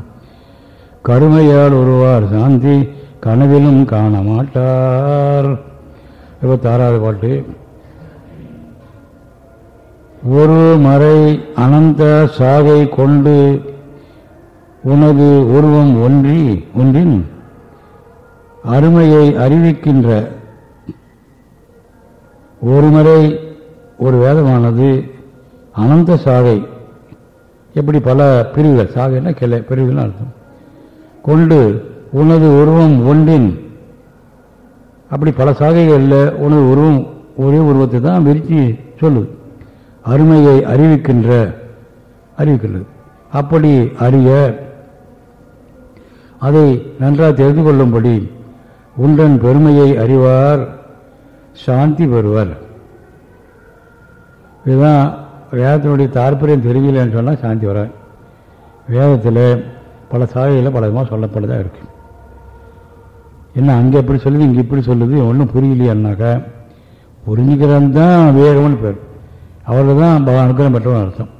கருமையால் உருவார் சாந்தி கனவிலும் காண மாட்டார் இருபத்தாறாவது பாட்டு. ஒரு மறை அனந்த சாகை கொண்டு உனது உருவம் ஒன்றி ஒன்றின் அருமையை அறிவிக்கின்ற ஒருமுறை ஒரு வேதமானது அனந்த சாகை. எப்படி பல பிரிவுகள் சாகைன்னா கிளை பிரிவுகள் அர்த்தம். கொண்டு உனது உருவம் ஒன்றின் அப்படி பல சாகைகளில் உனது உருவம் ஒரே உருவத்தை தான் விரித்து சொல்லுது அருமையை அறிவிக்கின்ற அறிவிக்கின்றது. அப்படி அறிய அதை நன்றாக தெரிந்து கொள்ளும்படி உண்டன் பெருமையை அறிவார் சாந்தி பெறுவர். இதுதான் வேதத்தினுடைய தாற்பயம் தெரிஞ்சலன்னு சொன்னால் சாந்தி வர வேதத்தில் பல சாலையில் பல விதமாக சொல்லப்பட்டதாக இருக்கு. என்ன அங்கே எப்படி சொல்லுது இங்கே இப்படி சொல்லுது ஒன்றும் புரியலையான்னாக்கா புரிஞ்சுக்கிறான் தான் வேகம்னு பேர். அவர்கள் தான் அனுகிரகம் பெற்றவன் அர்த்தம்.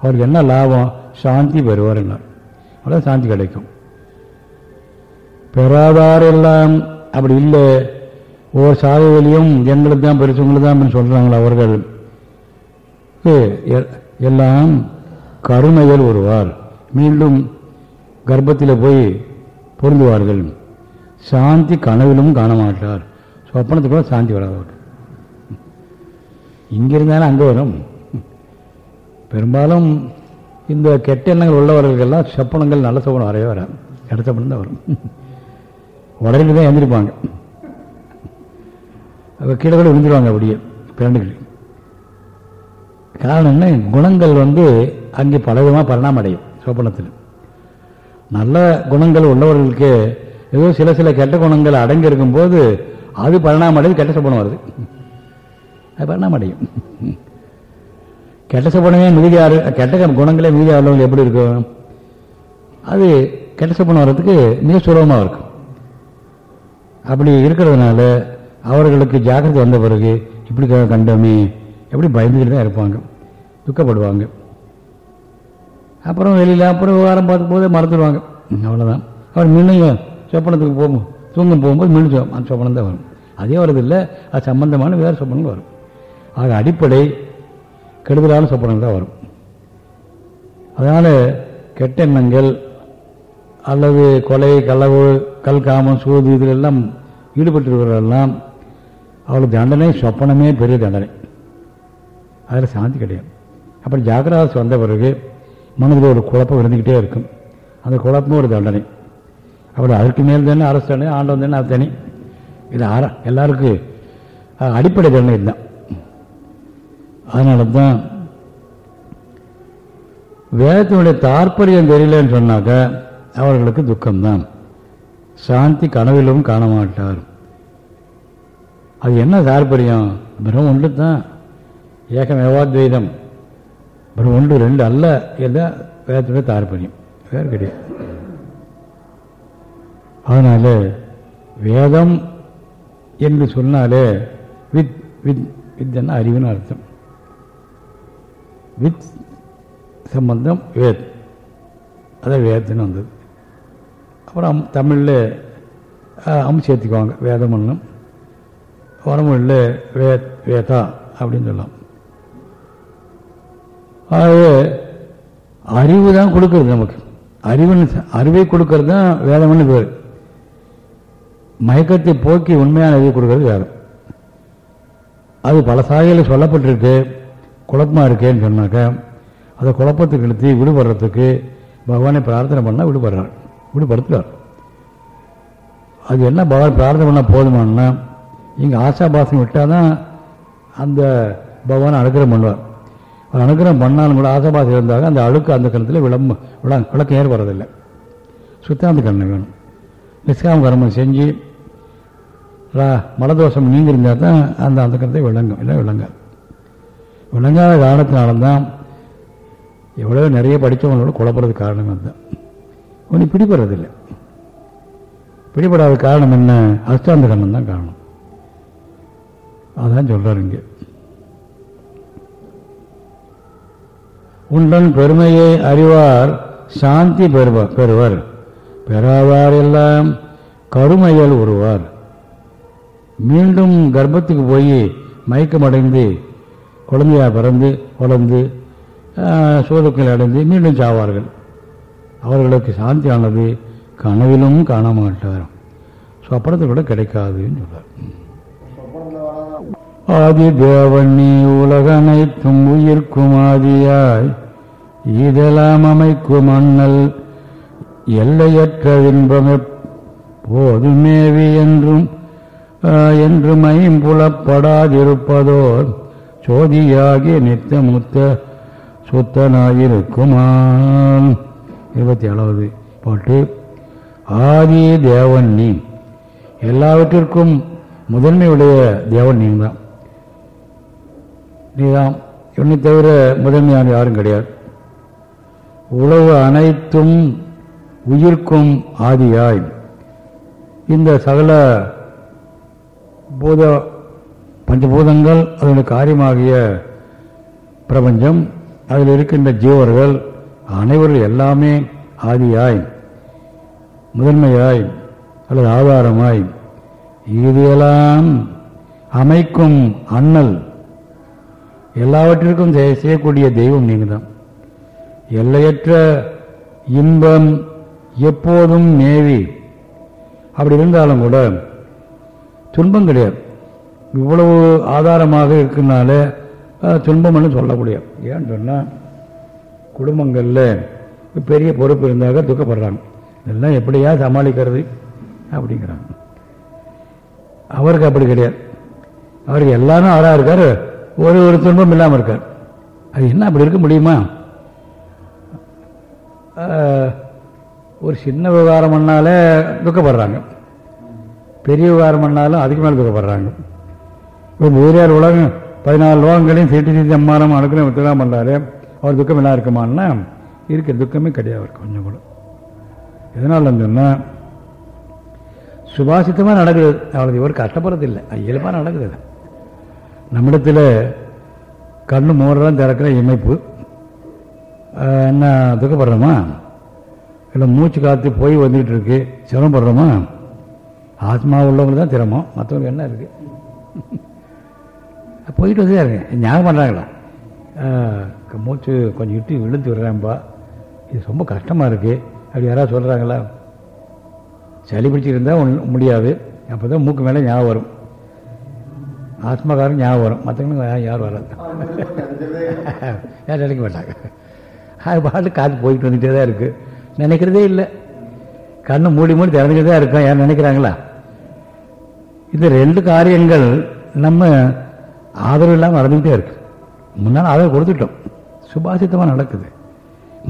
அவருக்கு என்ன லாபம்? சாந்தி பெறுவார் என்னார் அவ்வளோ சாந்தி கிடைக்கும். பெறாதாரெல்லாம் அப்படி இல்லை. ஒவ்வொரு சாதனையிலையும் எங்களுக்கு தான் பெருசுங்களுக்கு தான் சொல்கிறாங்களா அவர்கள். எல்லாம் கருணைகள் வருவார் மீண்டும் கர்ப்பத்தில் போய் பொருந்துவார்கள். சாந்தி கனவிலும் காண மாட்டார் சொப்பனத்துக்கு கூட சாந்தி வராதவர் இங்கிருந்தாலும் அங்கே வரும். பெரும்பாலும் இந்த கெட்ட எண்ணங்கள் உள்ளவர்களுக்கெல்லாம் சப்பனங்கள் நல்ல சப்பனம் வரவே வராது கெட்ட சப்பனம் தான் வரும். உடனே தான் எழுந்திருப்பாங்க. கீழே கூட விழுந்துருவாங்க அப்படியே பிறண்டுகள் காரணம் என்ன? குணங்கள் வந்து அங்கே பலவிதமாக பரிணாமம் அடையும் சோப்பனத்தில். நல்ல குணங்கள் உள்ளவர்களுக்கு ஏதோ சில சில கெட்ட குணங்கள் அடங்கி இருக்கும்போது அது பரிணாமம் அடைந்து கெட்ட சோப்பனம் வருது. அது பரிணாமம் அடையும் கெட்ட சொப்பனமே மிகுதியாரு கெட்ட குணங்களே மிகுதி உள்ளவங்க எப்படி இருக்கும்? அது கெட்ட சொப்பனம் வர்றதுக்கு மிக சுலபமாக இருக்கும். அப்படி இருக்கிறதுனால அவர்களுக்கு ஜாக்கிரதை வந்த பிறகு இப்படி கண்டோமே எப்படி பயந்துக்கிட்டு தான் இருப்பாங்க துக்கப்படுவாங்க. அப்புறம் வெளியில் அப்புறம் விவகாரம் பார்க்கும்போது மறந்துடுவாங்க. அவ்வளோதான் அவர் மீண்டும் சொப்பனத்துக்கு போகும் தூங்கம் போகும்போது மீண்டும் சொப்பனம் தான் வரும். அதே வருது இல்லை அது சம்பந்தமான வேறு சொப்பனங்கள் வரும். ஆக அடிப்படை கெடுதலான சொப்பனங்கள் தான் வரும். அதனால் கெட்ட எண்ணங்கள் அல்லது கொலை களவு கல் காமம் சூது இதிலெல்லாம் ஈடுபட்டிருக்கிறவரெல்லாம் அவளுக்கு தண்டனை சொப்பனமே பெரிய தண்டனை. அதில் சாந்தி கிடையாது. அப்புறம் ஜாக்கிரதாசி வந்த பிறகு மனதில் ஒரு குழப்பம் இருந்துக்கிட்டே இருக்கும். அந்த குழப்பமும் ஒரு தண்டனை. அப்புறம் அதுக்கு மேல் தானே அரசு தண்டனை ஆண்டவன் தானே அது தனி. இது ஆர எல்லாருக்கும் அடிப்படை தண்டனை இதுதான். அதனால தான் வேதத்தினுடைய தாற்பயம் தெரியலன்னு சொன்னாக்க அவர்களுக்கு துக்கம்தான். சாந்தி கனவிலும் காண மாட்டார் அது என்ன தாற்பயம்? பிரம்ம ஒன்று தான் ஏகம் ஏவாத்வைதம். பிரம்ம ஒன்று ரெண்டு அல்ல. இதுதான் வேதத்துடைய தாற்பயம். வேறு கிடையாது. அதனால வேதம் என்று சொன்னாலே வித் வித் வித் என்ன அறிவுன்னு அர்த்தம். வித் சம்பந்தம் வேத். அதான் வேத்துன்னு வந்தது. அப்புறம் தமிழில் அம் சேர்த்துக்குவாங்க வேதமன்னும். வடமொழியில் வே வேதா அப்படின்னு சொல்லலாம். ஆகவே அறிவு தான் கொடுக்கறது நமக்கு. அறிவுன்னு அறிவை கொடுக்கறது தான் வேதம்னு பேர். மயக்கத்தை போக்கி உண்மையான அறிவை கொடுக்கறது வேதம். அது பல சாயலில் சொல்லப்பட்டிருக்கு. குழப்பமாக இருக்கேன்னு சொன்னாக்க அதை குழப்பத்துக்கு இழுத்து விடுபடுறதுக்கு பகவானை பிரார்த்தனை பண்ணால் விடுபடுறார். விடுபடுத்துறார். அது என்ன பகவான் பிரார்த்தனை பண்ணால் போதுமானா இங்கே ஆசாபாசம் விட்டால் தான் அந்த பகவான் அனுகிரகம் பண்ணுவார். அவர் அனுகிரகம் பண்ணாலும் கூட ஆசாபாசம் இருந்தாங்க அந்த அழுக்கு அந்த கணத்தில் விளம்ப விள விளக்கம் ஏற்படுறதில்லை. சுத்தாந்த கண்ணை வேணும். நிஷ்காம கர்மம் செஞ்சு மலதோஷம் நீங்கிருந்தால் தான் அந்த அந்த கருத்தை விளங்கும். இல்லை விளங்காது. விளங்காத காரணத்தினால்தான் எவ்வளோ நிறைய படித்தவங்களோட குழப்பறதுக்கு காரணம் அதுதான். ஒன்று பிடிபடுறதில்லை. பிடிபடாத காரணம் என்ன? அஷ்டாந்த தான் காரணம். அதான் சொல்றாரு இங்கே. உண்டன் பெருமையை அறிவார் சாந்தி பெறுவார் பெறுவர். பெறாதார் எல்லாம் கருமையால் உருவார். மீண்டும் கர்ப்பத்துக்கு போய் மயக்கமடைந்து குழந்தையாக பிறந்து வளர்ந்து சோதுக்கள் அடைந்து மீண்டும் சாவார்கள். அவர்களுக்கு சாந்தியானது கனவிலும் காண மாட்டார் சொப்பனத்தில் கூட கிடைக்காதுன்னு சொல்றார். ஆதி தேவன் நீ உலகனைத்தும் உயிர்க்கும் ஆதியாய் இதெல்லாம் அமைக்கும் அண்ணல் எல்லையற்ற இன்பம் போதுமேவி என்றும் என்றும் ஐம்புலப்படாதிருப்பதோர் சோதியாகி நித்த முத்த சுத்தனாயிருக்குமான் இருபத்தி ஏழாவது பாட்டு. ஆதி தேவன் நீ. எல்லாவற்றிற்கும் முதன்மையுடைய தேவன் நீ தான். நீதான். என்னை தவிர முதன்மையான யாரும் கிடையாது. உழவு அனைத்தும் உயிர்க்கும் ஆதியாய். இந்த சகல பூத பஞ்சபூதங்கள் அதனுடைய காரியமாகிய பிரபஞ்சம் அதில் இருக்கின்ற ஜீவர்கள் அனைவரும் எல்லாமே ஆதியாய் முதன்மையாய் அல்லது ஆதாரமாய் இதையெல்லாம் அமைக்கும் அண்ணல். எல்லாவற்றிற்கும் செய்யக்கூடிய தெய்வம் நீங்கள் தான் எல்லையற்ற இன்பம் எப்போதும் மேவி. அப்படி இருந்தாலும் கூட துன்பம் கிடையாது. இவ்வளவு ஆதாரமாக இருக்கனால துன்பம்னு சொல்ல ஏன்னு சொன்னால் குடும்பங்களில் பெரிய பொறுப்பு இருந்தாக்க துக்கப்படுறாங்க. இதெல்லாம் எப்படியா சமாளிக்கிறது? அப்படிங்கிறாங்க. அவருக்கு அப்படி கிடையாது. அவருக்கு எல்லாரும் ஆறாக இருக்கார். ஒரு ஒரு துன்பம் இல்லாமல் இருக்கார். அது என்ன அப்படி இருக்க முடியுமா? ஒரு சின்ன விவகாரம் பண்ணாலே துக்கப்படுறாங்க. பெரிய விவகாரம் பண்ணாலும் அதுக்கு மேலே துக்கப்படுறாங்க. இப்போ வேறையார் உலகம். பதினாலு லோகங்களையும் சீட்டு சீட்டு அம்மானம் அனுக்கணும் வித்துதான் பண்ணுறாரு அவர் துக்கம் எல்லாம் இருக்குமான்னா இருக்கிற துக்கமே கிடையாது அவருக்கு கொஞ்சம் கூட. எதனாலன்னு சொன்னால் சுபாசித்தமாக நடக்குது. அவரது இவர் கஷ்டப்படுறதில்லை இல்லை. இயல்பாக நடக்குது நம்மிடத்தில் கண்ணு மோரெல்லாம் திறக்கிற இமைப்பு என்ன துக்கப்படுறோமா? இல்லை மூச்சு காற்று போய் வந்துக்கிட்டு இருக்கு சிரமப்படுறோமா? ஆத்மா உள்ளவங்களுக்கு தான் சிரமம். மற்றவங்க என்ன இருக்குது போயிட்டு வந்து ஞாபகம் பண்ணுறாங்களா மூச்சு கொஞ்சம் இட்டு விழுந்து விடுறேன்ப்பா இது ரொம்ப கஷ்டமாக இருக்குது அப்படி யாராவது சொல்கிறாங்களா சளி பிடிச்சிருந்தா ஒன்றும் முடியாது. அப்போ தான் மூக்கு மேலே ஞாபகம் வரும். ஆத்மாக்காரன் ஞாபகம் வரும். மற்றவங்களுக்கு யாரும் வராது. யாரும் நினைக்க மாட்டாங்க. அது பாட்டு காற்று போயிட்டு வந்துகிட்டே தான் இருக்குது நினைக்கிறதே இல்லை. கண்ணை மூடி மூடி திறந்துக்கிட்டே தான் இருக்கோம். யாரும் நினைக்கிறாங்களா? இந்த ரெண்டு காரியங்கள் நம்ம ஆதரவு இல்லாமல் நடந்துக்கிட்டே இருக்கு. முன்னால் ஆதரவு கொடுத்துட்டோம். சுபாசித்தமாக நடக்குது.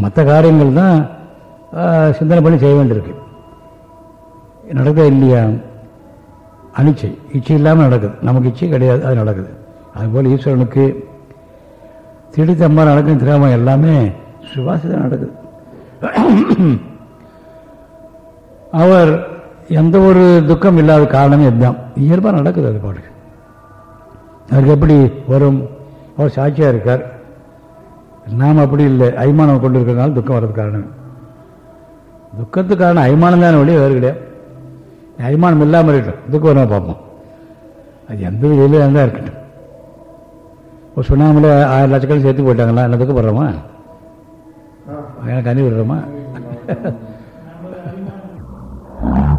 மற்ற காரியங்கள் தான் சிந்தனை பண்ணி செய்ய வேண்டியிருக்கு. நடக்குதா இல்லையா? அனிச்சை. இச்சை இல்லாமல் நடக்குது. நமக்கு இச்சை கிடையாது அது நடக்குது. அதுபோல் ஈஸ்வரனுக்கு திடீத்தம்மா நடக்கும் திராமம் எல்லாமே சுபாசிதம் நடக்குது. அவர் எந்த ஒரு துக்கம் இல்லாத காரணமே இதுதான். இயல்பாக நடக்குது அது பாட்டு அவருக்கு எப்படி வரும்? அவர் சாட்சியாக இருக்கார். நாம் அப்படி இல்லை. அய்மானம் கொண்டு இருக்கிறதுனால துக்கம் வர்றது காரணம். துக்கத்துக்கு காரணம் அய்மானம் தானே வழி வேறு கிடையாது. அய்மானம் இல்லாமல் இருக்கட்டும். துக்கம் வராமல் பார்ப்போம். அது எந்த வழியில் இருந்தால் இருக்கட்டும். இப்போ சுனாமில் ஆயிரம் லட்சக்கணக்கு சேர்த்து போயிட்டாங்களா? என்ன துக்கம் போடுறோமா? எனக்கு கனி விடுறோமா?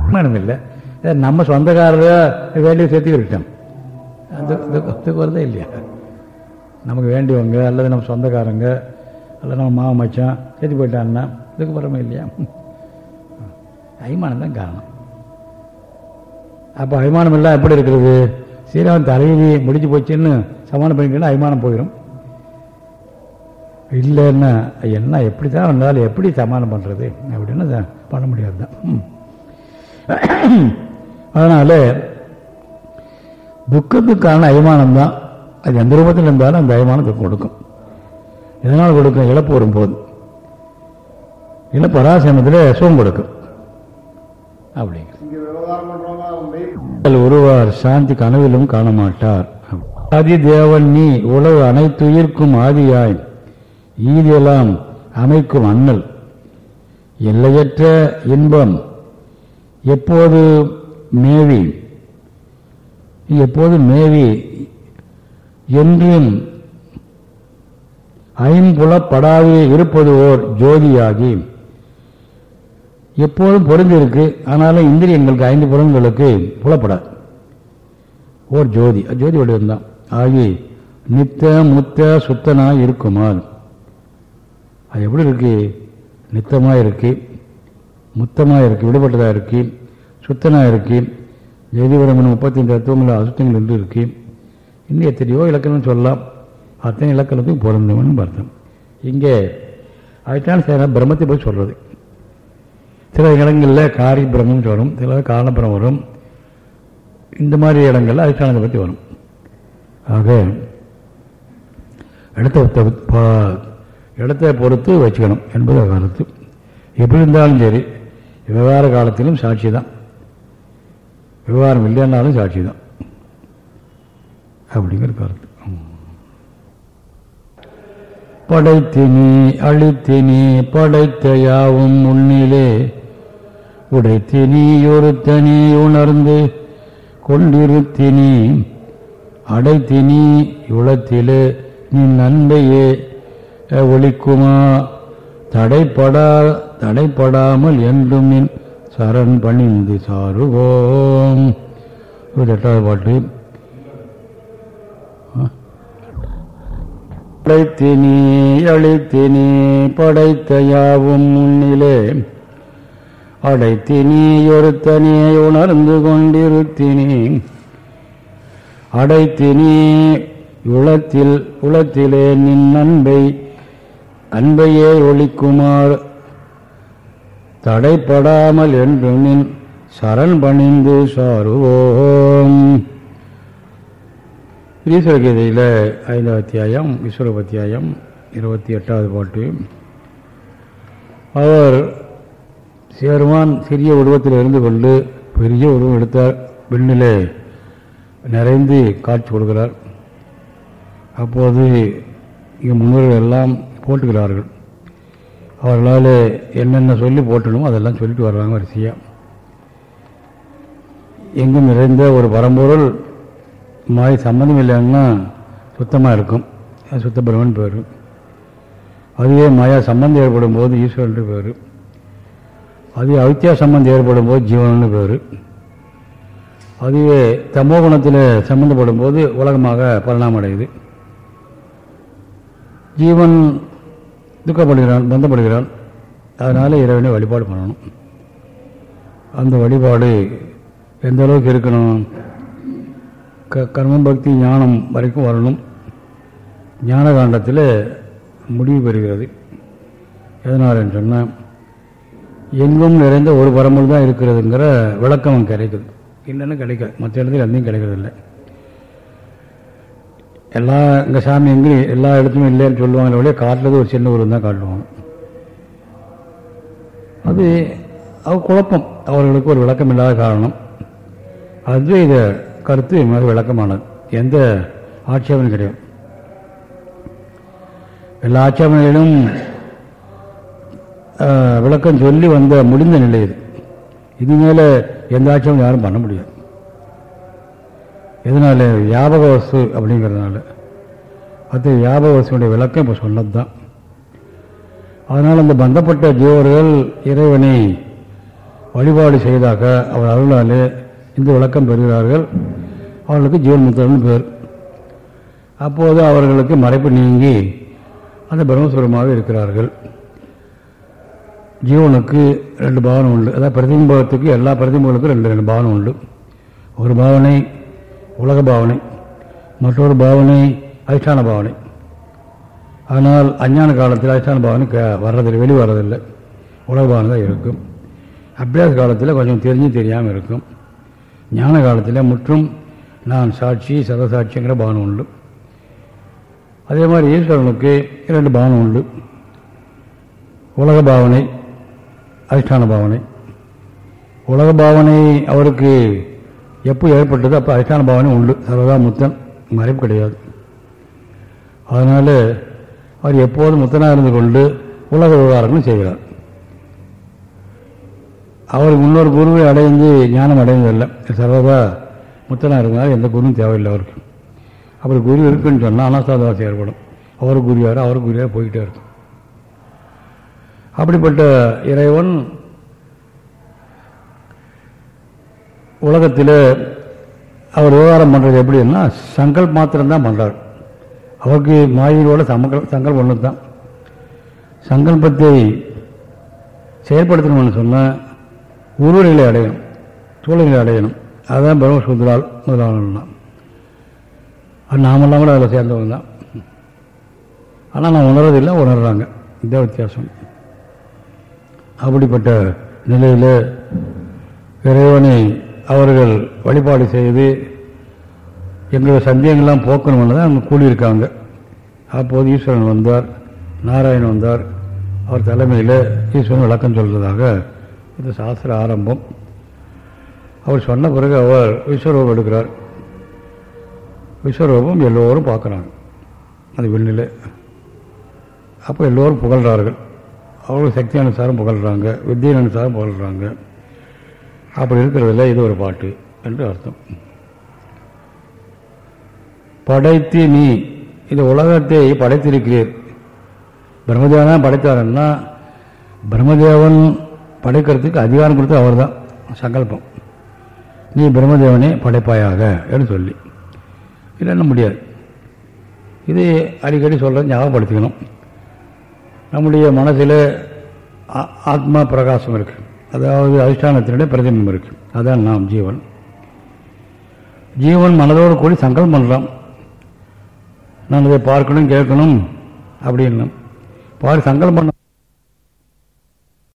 அய்மானம் இல்லை. நம்ம சொந்தக்காரர் வேலையை சேர்த்து விட்டோம் துக்கம் வருதா இல்லையா? நமக்கு வேண்டியவங்க அல்லது நம்ம சொந்தக்காரங்க அல்லது நம்ம மாமா மச்சான் கேட்டு போயிட்டான்னா இதுக்கு பரமே இல்லையா? அபிமானம் தான் காரணம். அப்போ அபிமானம் எல்லாம் எப்படி இருக்கிறது? ஸ்ரீராமன் தலைவி முடிஞ்சு போச்சுன்னு சமாளம் பண்ணிக்கலாம் அபிமானம் போயிடும் இல்லைன்னா என்ன எப்படி தான் வந்தாலும் எப்படி சமாளம் பண்ணுறது அப்படின்னு பண்ண முடியாது தான் அதனால் துக்கத்துக்கான அபிமானம் தான் அது எந்த ரூபத்தில் இருந்தாலும் அந்த அபிமானத்துக்கு கொடுக்கும். எதனால் கொடுக்கும்? இழப்பு வரும்போது. இழப்பு பராசமத்தில் சுகம் கொடுக்கும். அப்படிங்க. ஒருவார் சாந்தி கனவிலும் காண மாட்டார் ஆதி தேவன் நீ உலகு அனைத்துயிர்க்கும் ஆதியாய் ஈதெல்லாம் அமைக்கும் அண்ணல். எல்லையற்ற இன்பம். எப்போது மேவி? எப்போது மேவி என்றும் ஐம்புலப்படாது இருப்பது ஓர் ஜோதியாகி. எப்போதும் பொருந்திருக்கு ஆனாலும் இந்திரியங்களுக்கு ஐந்து புலன்களுக்கு புலப்படாது. ஓர் ஜோதி ஜோதி வடிவம்தான். ஆகி நித்த முத்த சுத்தனாக இருக்குமால். அது எப்படி இருக்கு? நித்தமாக இருக்கு முத்தமாக இருக்கு விடுபட்டதாக இருக்கு சுத்தனாக இருக்கு ஜெயதிபுரம் முப்பத்தஞ்சு தத்துவங்கள் அசுத்தங்கள் என்று இருக்கு. இன்னும் எத்தனையோ இலக்கணம் சொல்லலாம். அத்தனை இலக்கணத்துக்கும் பொருந்தவன் அர்த்தம் இங்கே அதுதான் சில பிரம்மத்தை போய் சொல்கிறது சில இடங்களில் காரி பிரம்மம் வரும் சில காரணபிரம் வரும். இந்த மாதிரி இடங்களில் அதிஷ்டானத்தை பற்றி வரும். ஆக இடத்த இடத்தை பொறுத்து வச்சுக்கணும் என்பது கருத்து எப்படி இருந்தாலும் சரி விவகார காலத்திலும் சாட்சி தான் விவகாரம் இல்லைன்னாலும் சாட்சி தான். அப்படிங்கிற கருத்து. படைத்தினி அழித்தினி படைத்த யாவும் முன்னிலே உடைத்தினி ஒருத்தனி உணர்ந்து கொண்டிருத்தினி. அடைத்தினி உளத்திலே நீ நன்மையே ஒழிக்குமா? தடைப்படா தடைப்படாமல் என்றும் நின் சரண் பணிந்து சாருவோம். எட்டாவது பாட்டு. படைத்தினி அழித்தினி படைத்த யாவும் முன்னிலே. அடைத்தினி ஒருத்தனே உணர்ந்து கொண்டிருத்தினி. அடைத்தினி உளத்தில் உளத்திலே நின் அன்பை அன்பையே ஒழிக்குமார் தடைப்படாமல் என்று நின் சரண் பணிந்து சாருவோம். ஈஸ்வரகீதையில் ஐந்தாவது அத்தியாயம் ஈஸ்வரபத்தியாயம் இருபத்தி எட்டாவது பாட்டு. அவர் சேர்மான் சிறிய உருவத்தில் இருந்து கொண்டு பெரிய உருவம் எடுத்தார். விண்ணிலே நிறைந்து காட்சி கொடுக்கிறார். அப்போது இங்கே முன்னோர்கள் எல்லாம் போட்டுகிறார்கள் அவர்களால் என்னென்ன சொல்லி போட்டணுமோ அதெல்லாம் சொல்லிட்டு வர்றாங்க வரிசையாக எங்கும் நிறைந்த ஒரு பரம்பொருள் மாதிரி சம்மந்தம் இல்லைன்னா சுத்தமாக இருக்கும். அது சுத்த பிரம்மன் பேர். அதுவே மாயா சம்பந்தம் ஏற்படும் போது ஈஸ்வரன் பேர். அது அவித்தியா சம்பந்தம் ஏற்படும் போது ஜீவனு பேர். அதுவே தமோ குணத்தில் சம்மந்தப்படும் போது உலகமாக பரிணாமடையுது ஜீவன் துக்கப்படுகிறான் பந்தப்படுகிறான் அதனால் இறைவனை வழிபாடு பண்ணணும். அந்த வழிபாடு எந்த அளவுக்கு இருக்கணும்? க கர்மம் பக்தி ஞானம் வரைக்கும் வரணும். ஞான காண்டத்தில் முடிவு பெறுகிறது. எதனால் சொன்னால் எங்கும் நிறைந்த ஒரு பரம்பல் தான் இருக்கிறதுங்கிற விளக்கம் கிடைக்குது. இல்லைன்னு கிடைக்காது மற்ற இடத்துல எந்தையும் கிடைக்கிறதில்லை. எல்லா இங்கே சாமி எங்கேயும் எல்லா இடத்துலையும் இல்லைன்னு சொல்லுவாங்க ஒழிய காட்டுறது ஒரு சின்ன ஊர் தான் காட்டுவாங்க. அது அவ குழப்பம். அவர்களுக்கு ஒரு விளக்கம் இல்லாத காரணம். அத்வைத கருத்து மிக விளக்கமானது. எந்த ஆட்சேபனும் கிடையாது. எல்லா ஆட்சேபனையிலும் விளக்கம் சொல்லி வந்த முடிந்த நிலை இது. இது மேலே எந்த ஆட்சேபம் யாரும் பண்ண முடியாது. எதனால? வியாபக வசு அப்படிங்கிறதுனால. அது வியாபக வசுடைய விளக்கம் இப்போ சொன்னது தான் அதனால் அந்த பந்தப்பட்ட ஜீவர்கள் இறைவனை வழிபாடு செய்தாக அவர் அருளாலே இந்த விளக்கம் பெறுகிறார்கள். அவர்களுக்கு ஜீவன் முத்தன் பேர். அப்போது அவர்களுக்கு மறைப்பு நீங்கி அந்த பிரம்மஸ்வரமாக இருக்கிறார்கள். ஜீவனுக்கு ரெண்டு பாவனம் உண்டு. அதாவது பிரதிபிம்பத்துக்கு எல்லா பிரதிபிம்பங்களுக்கும் ரெண்டு ரெண்டு பாவனம் உண்டு. ஒரு பாவனை உலக பாவனை மற்றொரு பாவனை அதிஷ்டான பாவனை ஆனால் அஞ்ஞான காலத்தில் அதிஷ்டான பாவனை வர்றதில்லை வெளி வர்றதில்லை. உலக பாவனை தான் இருக்கும். அபியாச காலத்தில் கொஞ்சம் தெரிஞ்சு தெரியாமல் இருக்கும். ஞான காலத்தில் முற்றும் நான் சாட்சி சதசாட்சிங்கிற பானம் உண்டு. அதே மாதிரி ஈஸ்வரனுக்கு இரண்டு பானம் உண்டு. உலக பாவனை அதிஷ்டான பாவனை உலக பாவனை அவருக்கு எப்போ ஏற்பட்டது அப்போ அதிஷ்டான பாவனை உண்டு. சர்வதா முத்தன். மறைப்பு கிடையாது. அதனால் அவர் எப்போதும் முத்தனாக இருந்து கொண்டு உலக விவகாரங்களும் செய்கிறார். அவர் முன்னொரு குருவை அடைந்து ஞானம் அடைந்ததில்லை. சர்வதா முத்தனாக இருந்தால் எந்த குருவும் தேவையில்லை அவருக்கு. அப்படி குரு இருக்குன்னு சொன்னால் அனாசாதவாசி ஏற்படும். அவர் குருவார் அவர் குருவார் போய்கிட்டே இருக்கும். அப்படிப்பட்ட இறைவன் உலகத்தில் அவர் விவகாரம் பண்ணுறது எப்படின்னா சங்கல் மாத்திரம்தான் பண்ணுறார் அவருக்கு மாயினோட சமக்கல் சங்கல்பம் ஒன்று தான் சங்கல்பத்தை செயல்படுத்தணும்னு சொன்னால் உருவநிலை அடையணும் சூழ்நிலை அடையணும். அதுதான் பிரம்மசூத்ரால் முதலாளன்னா அது நாமெல்லாம் கூட அதில் சேர்ந்தவங்க தான். ஆனால் நான் உணர்றதில்லை உணர்கிறாங்க இதான் வித்தியாசம். அப்படிப்பட்ட நிலையில் இறைவனை அவர்கள் வழிபாடு செய்து எங்களுடைய சந்தேகங்கள்லாம் போக்கணும்னு தான் அவங்க கூடியிருக்காங்க. அப்போது ஈஸ்வரன் வந்தார் நாராயணன் வந்தார். அவர் தலைமையில் ஈஸ்வரன் விளக்கம் சொல்கிறதாக இந்த சாஸ்திர ஆரம்பம். அவர் சொன்ன பிறகு அவர் விஸ்வரூபம் எடுக்கிறார். விஸ்வரூபம் எல்லோரும் பார்க்குறாங்க. அது விண்ணில். அப்போ எல்லோரும் புகழ்கிறார்கள் அவர்கள் சக்தி அனுசாரம் புகழ்கிறாங்க வித்தியின் அனுசாரம் புகழ்கிறாங்க அப்படி இருக்கிறதில்ல இது ஒரு பாட்டு என்று அர்த்தம். படைத்து நீ இந்த உலகத்தை படைத்திருக்கிறீர். பிரம்மதேவன் படைத்தாருன்னா பிரம்மதேவன் படைக்கிறதுக்கு அதிகாரம் கொடுத்து அவர் தான் சங்கல்பம். நீ பிரம்மதேவனே படைப்பாயாக என்று சொல்லி. இல்லைன்னா முடியாது. இது அடிக்கடி சொல்கிற ஞாபகப்படுத்திக்கணும். நம்முடைய மனசில் ஆத்மா பிரகாசம் இருக்குது அதாவது அதிஷ்டானத்தினுடைய பிரதிபிம்பம் இருக்குது அதான் நாம் ஜீவன். ஜீவன் மனதோடு கூடி சங்கல்பம் பண்ணலாம் நான் இதை பார்க்கணும் கேட்கணும் அப்படின்னு பாரு சங்கல்பம் பண்ண